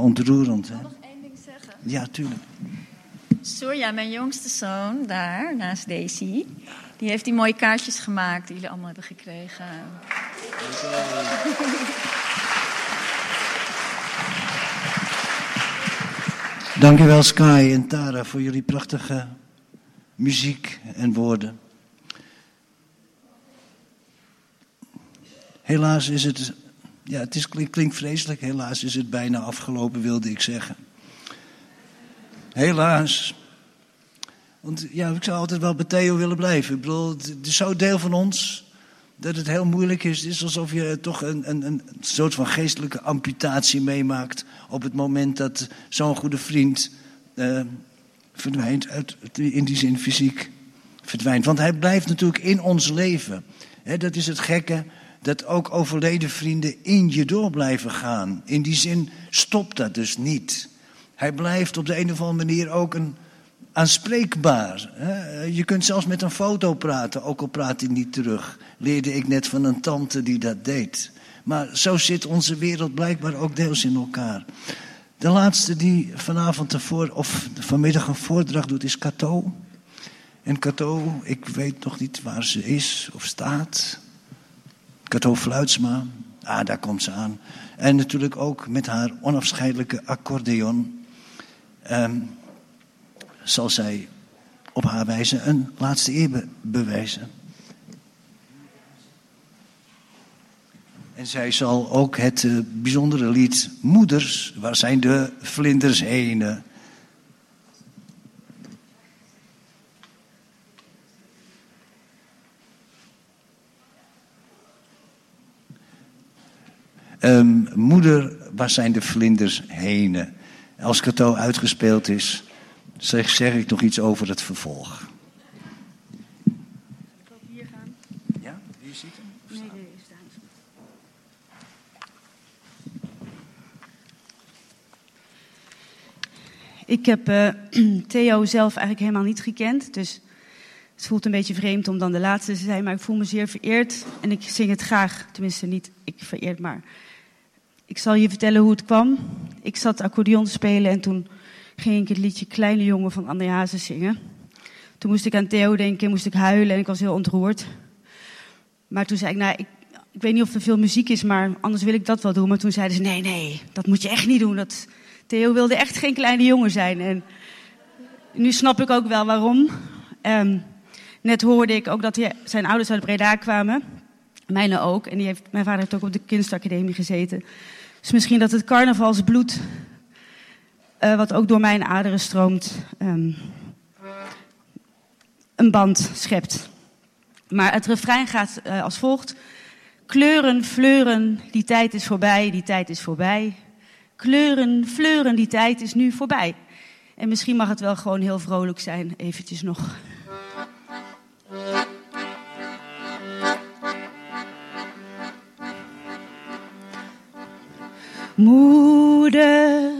ontroerend. Hè? nog één ding zeggen? Ja, tuurlijk. Surya, mijn jongste zoon, daar naast Daisy, die heeft die mooie kaartjes gemaakt die jullie allemaal hebben gekregen. Dankjewel Sky en Tara voor jullie prachtige muziek en woorden. Helaas is het, ja, het is, klinkt, vreselijk, helaas is het bijna afgelopen, wilde ik zeggen. Helaas. Want ja, ik zou altijd wel bij Theo willen blijven. Ik bedoel, het is zo deel van ons dat het heel moeilijk is. Het is alsof je toch een, een, een soort van geestelijke amputatie meemaakt op het moment dat zo'n goede vriend eh, verdwijnt, in die zin fysiek verdwijnt. Want hij blijft natuurlijk in ons leven. Dat is het gekke, dat ook overleden vrienden in je door blijven gaan. In die zin stopt dat dus niet. Hij blijft op de een of andere manier ook een aanspreekbaar. Je kunt zelfs met een foto praten, ook al praat hij niet terug. Leerde ik net van een tante die dat deed. Maar zo zit onze wereld blijkbaar ook deels in elkaar. De laatste die vanavond ervoor, of vanmiddag een voordracht doet is Cato. En Cato, ik weet nog niet waar ze is of staat. Cato Fluitsma, ah, daar komt ze aan. En natuurlijk ook met haar onafscheidelijke accordeon. Ehm, zal zij op haar wijze een laatste eer be- bewijzen. En zij zal ook het eh, bijzondere lied Moeders, waar zijn de vlinders heen? Ehm, moeder, waar zijn de vlinders heen? Als Cato uitgespeeld is, zeg, zeg ik nog iets over het vervolg. hier gaan? Ja, hier ziet hem? Nee, nee, staan. Ik heb eh, Theo zelf eigenlijk helemaal niet gekend. Dus het voelt een beetje vreemd om dan de laatste te zijn. Maar ik voel me zeer vereerd. En ik zing het graag. Tenminste, niet ik vereerd, maar... Ik zal je vertellen hoe het kwam. Ik zat accordeon te spelen en toen ging ik het liedje Kleine Jongen van André Hazes zingen. Toen moest ik aan Theo denken, moest ik huilen en ik was heel ontroerd. Maar toen zei ik, nou, ik, ik weet niet of er veel muziek is, maar anders wil ik dat wel doen. Maar toen zeiden ze, nee, nee, dat moet je echt niet doen. Dat, Theo wilde echt geen kleine jongen zijn. En nu snap ik ook wel waarom. Ehm, net hoorde ik ook dat zijn ouders uit Breda kwamen. Mijne ook. En die heeft, mijn vader heeft ook op de kunstacademie gezeten. Dus misschien dat het carnavalsbloed, uh, wat ook door mijn aderen stroomt, um, een band schept. Maar het refrein gaat uh, als volgt. Kleuren, fleuren, die tijd is voorbij, die tijd is voorbij. Kleuren, fleuren, die tijd is nu voorbij. En misschien mag het wel gewoon heel vrolijk zijn, eventjes nog. Moeder,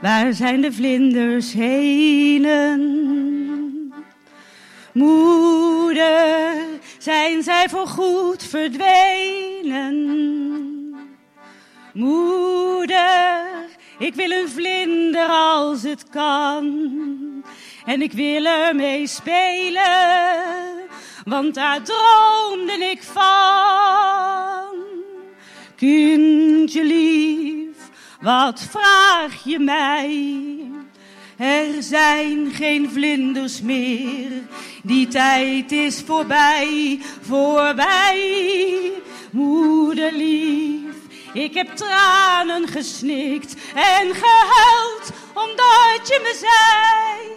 waar zijn de vlinders henen? Moeder, zijn zij voorgoed verdwenen? Moeder, ik wil een vlinder als het kan. En ik wil ermee spelen, want daar droomde ik van. Kindje lief, wat vraag je mij? Er zijn geen vlinders meer, die tijd is voorbij, voorbij. Moederlief, ik heb tranen gesnikt en gehuild, omdat je me zei,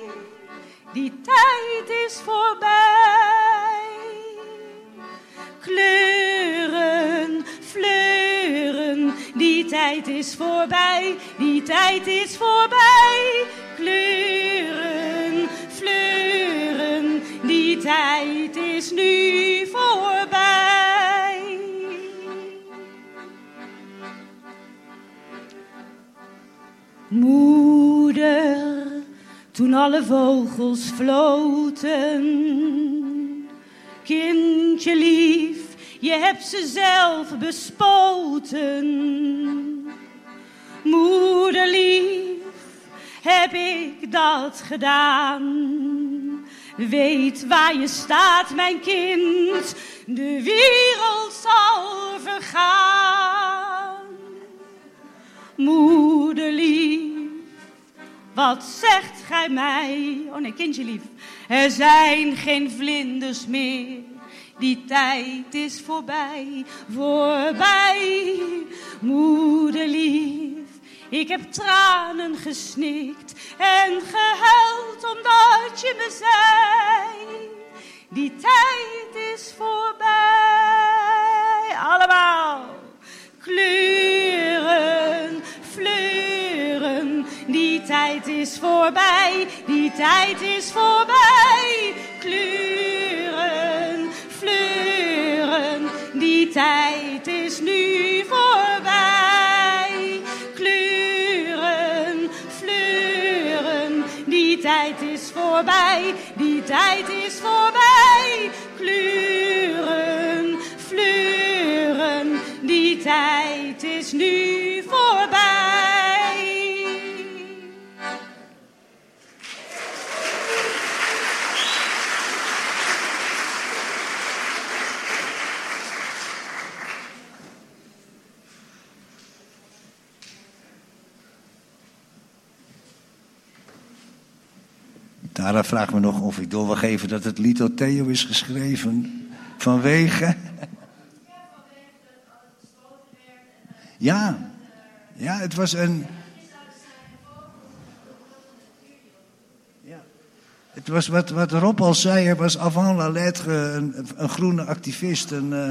die tijd is voorbij. Kleuren, fleuren, die tijd is voorbij, die tijd is voorbij. Kleuren, fleuren, die tijd is nu voorbij. Moeder, toen alle vogels floten, kindje lief, je hebt ze zelf bespoten. Moeder lief, heb ik dat gedaan? Weet waar je staat, mijn kind, de wereld zal vergaan. Moederlief, wat zegt gij mij? Oh nee, kindje lief, er zijn geen vlinders meer. Die tijd is voorbij, voorbij, moederlief. Ik heb tranen gesnikt en gehuild omdat je me zei. Die tijd is voorbij. Allemaal. Kleuren, fleuren. Die tijd is voorbij. Die tijd is voorbij. Kleuren, fleuren. Die tijd is nu voorbij. Kleuren, fleuren. Die tijd is voorbij. Die tijd is voorbij. Kleuren, fleuren. Die tijd is nu voorbij. Tara vraagt me nog of ik door wil geven dat het door Theo is geschreven vanwege. Ja, ja, het was een. Het was wat, wat Rob al zei, hij was avant la lettre een, een groene activist. Een, uh,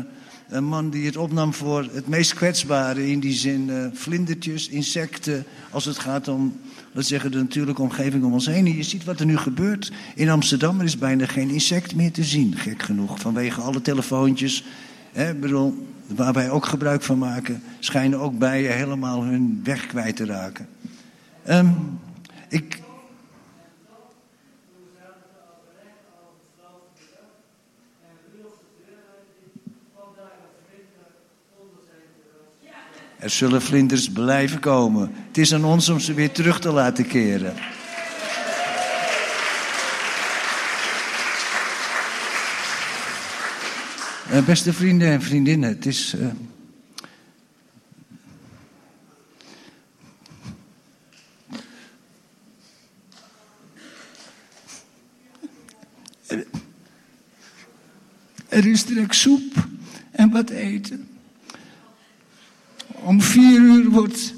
een man die het opnam voor het meest kwetsbare. In die zin uh, vlindertjes, insecten. Als het gaat om, laten zeggen, de natuurlijke omgeving om ons heen. En je ziet wat er nu gebeurt. In Amsterdam er is bijna geen insect meer te zien, gek genoeg. Vanwege alle telefoontjes. Hè, bedoel, waar wij ook gebruik van maken, schijnen ook bijen helemaal hun weg kwijt te raken. Um, ik. Er zullen vlinders blijven komen. Het is aan ons om ze weer terug te laten keren. Eh, beste vrienden en vriendinnen, het is. Uh... Er is direct soep en wat eten. Om vier uur wordt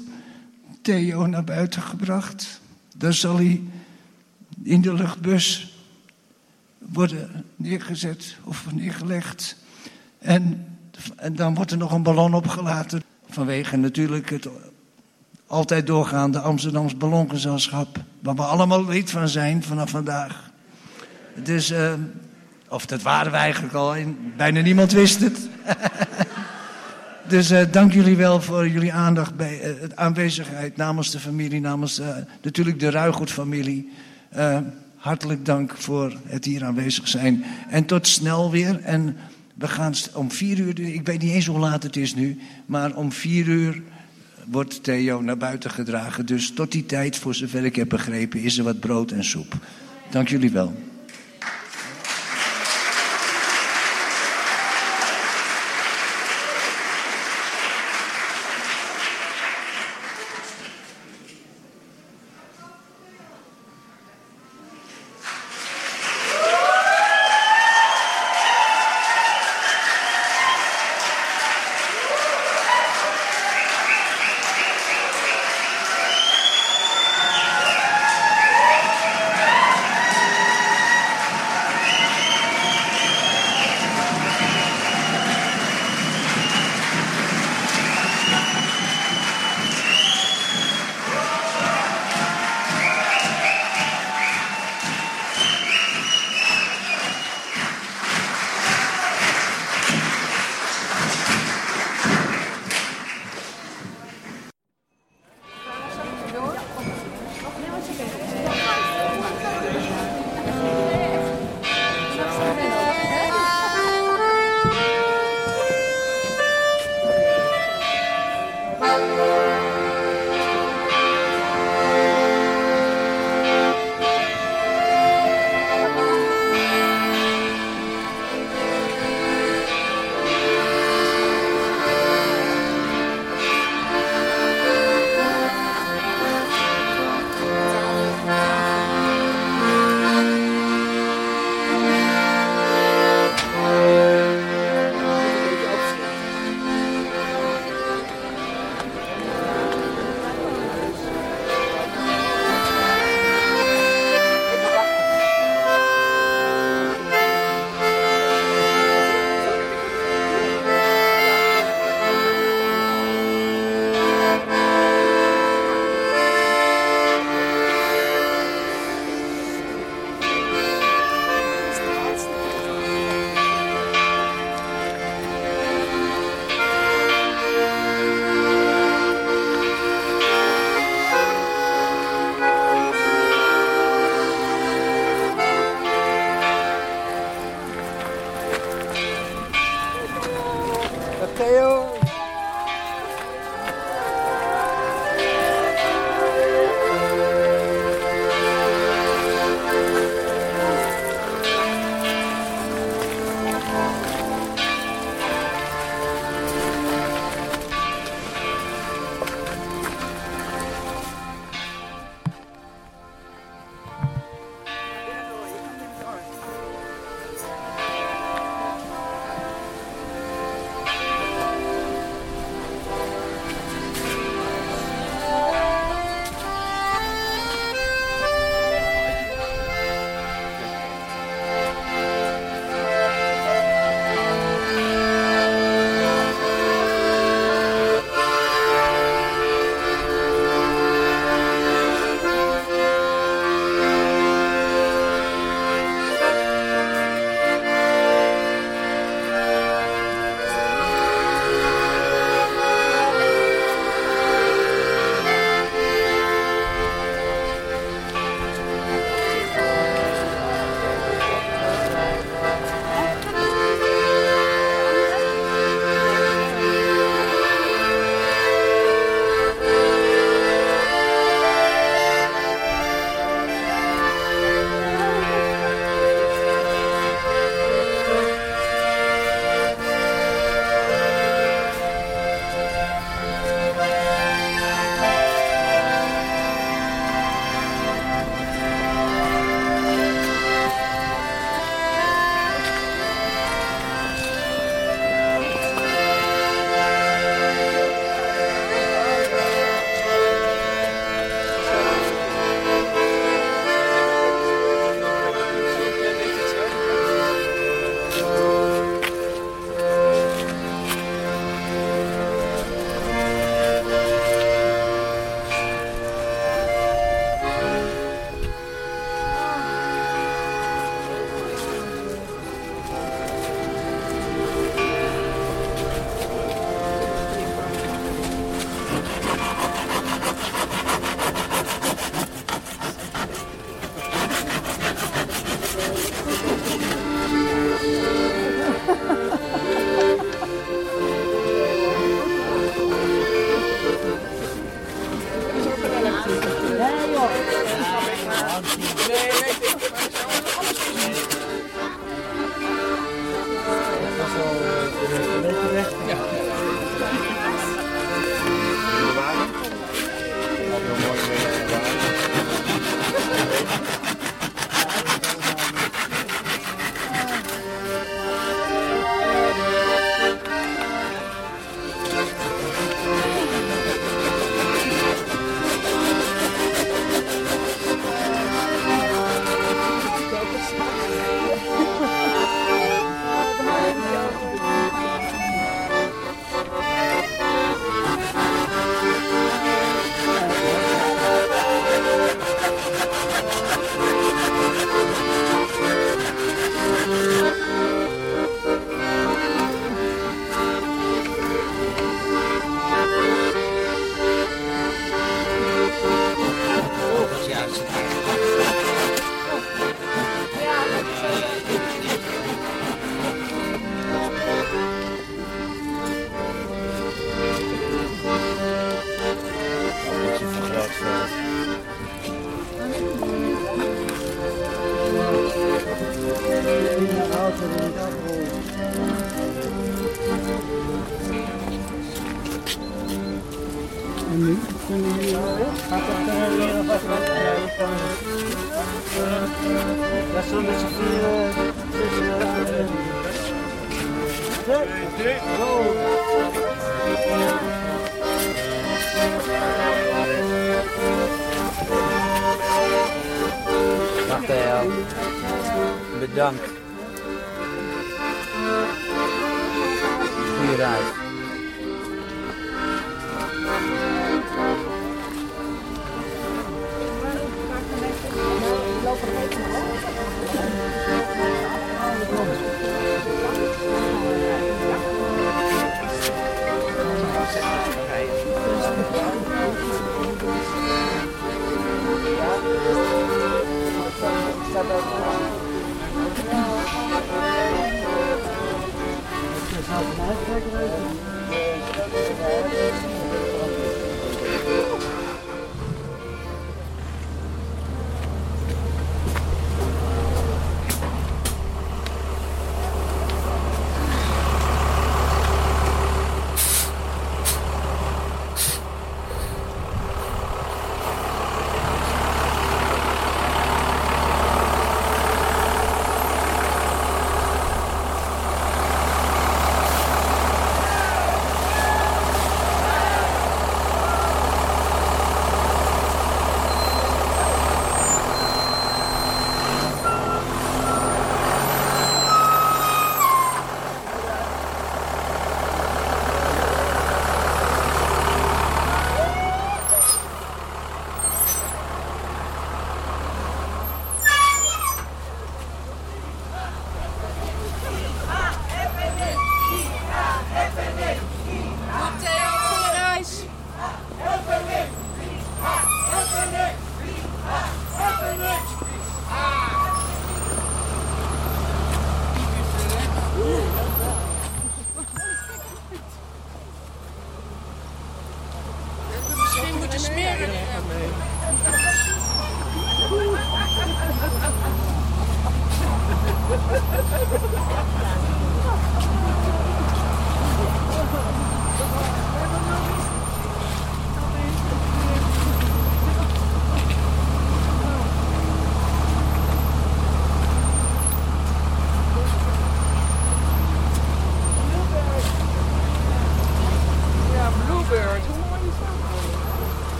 Theo naar buiten gebracht. Daar zal hij in de luchtbus worden neergezet of neergelegd. En, en dan wordt er nog een ballon opgelaten. Vanwege natuurlijk het altijd doorgaande Amsterdams ballongezelschap. Waar we allemaal lid van zijn vanaf vandaag. Dus, uh, of dat waren we eigenlijk al, bijna niemand wist het. dus uh, dank jullie wel voor jullie aandacht bij uh, aanwezigheid namens de familie, namens natuurlijk de Ruigoed-familie. hartelijk dank voor het hier aanwezig zijn. En tot snel weer. En we gaan om vier uur, ik weet niet eens hoe laat het is nu, maar om vier uur wordt Theo naar buiten gedragen. Dus tot die tijd, voor zover ik heb begrepen, is er wat brood en soep. Dank jullie wel.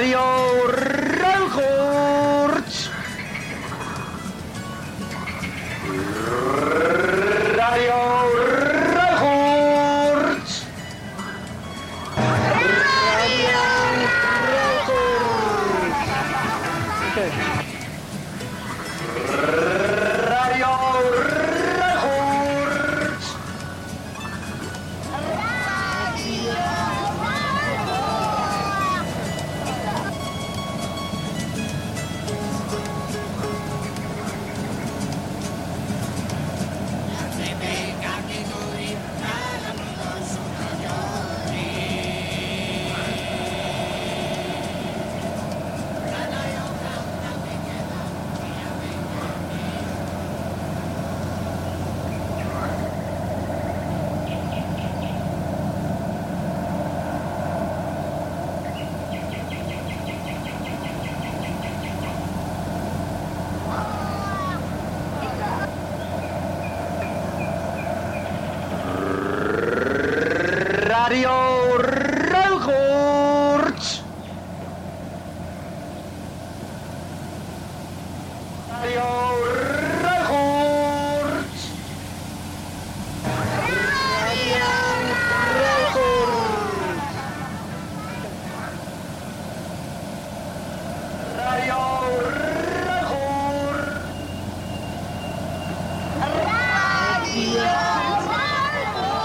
Radio Radio Ruigoort. Radio Ruigoort. Radio Ruigoort. Radio Ruigoort.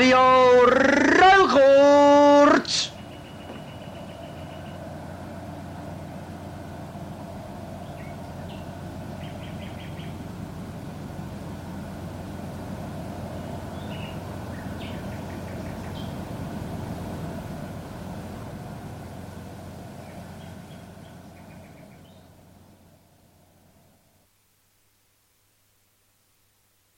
Radio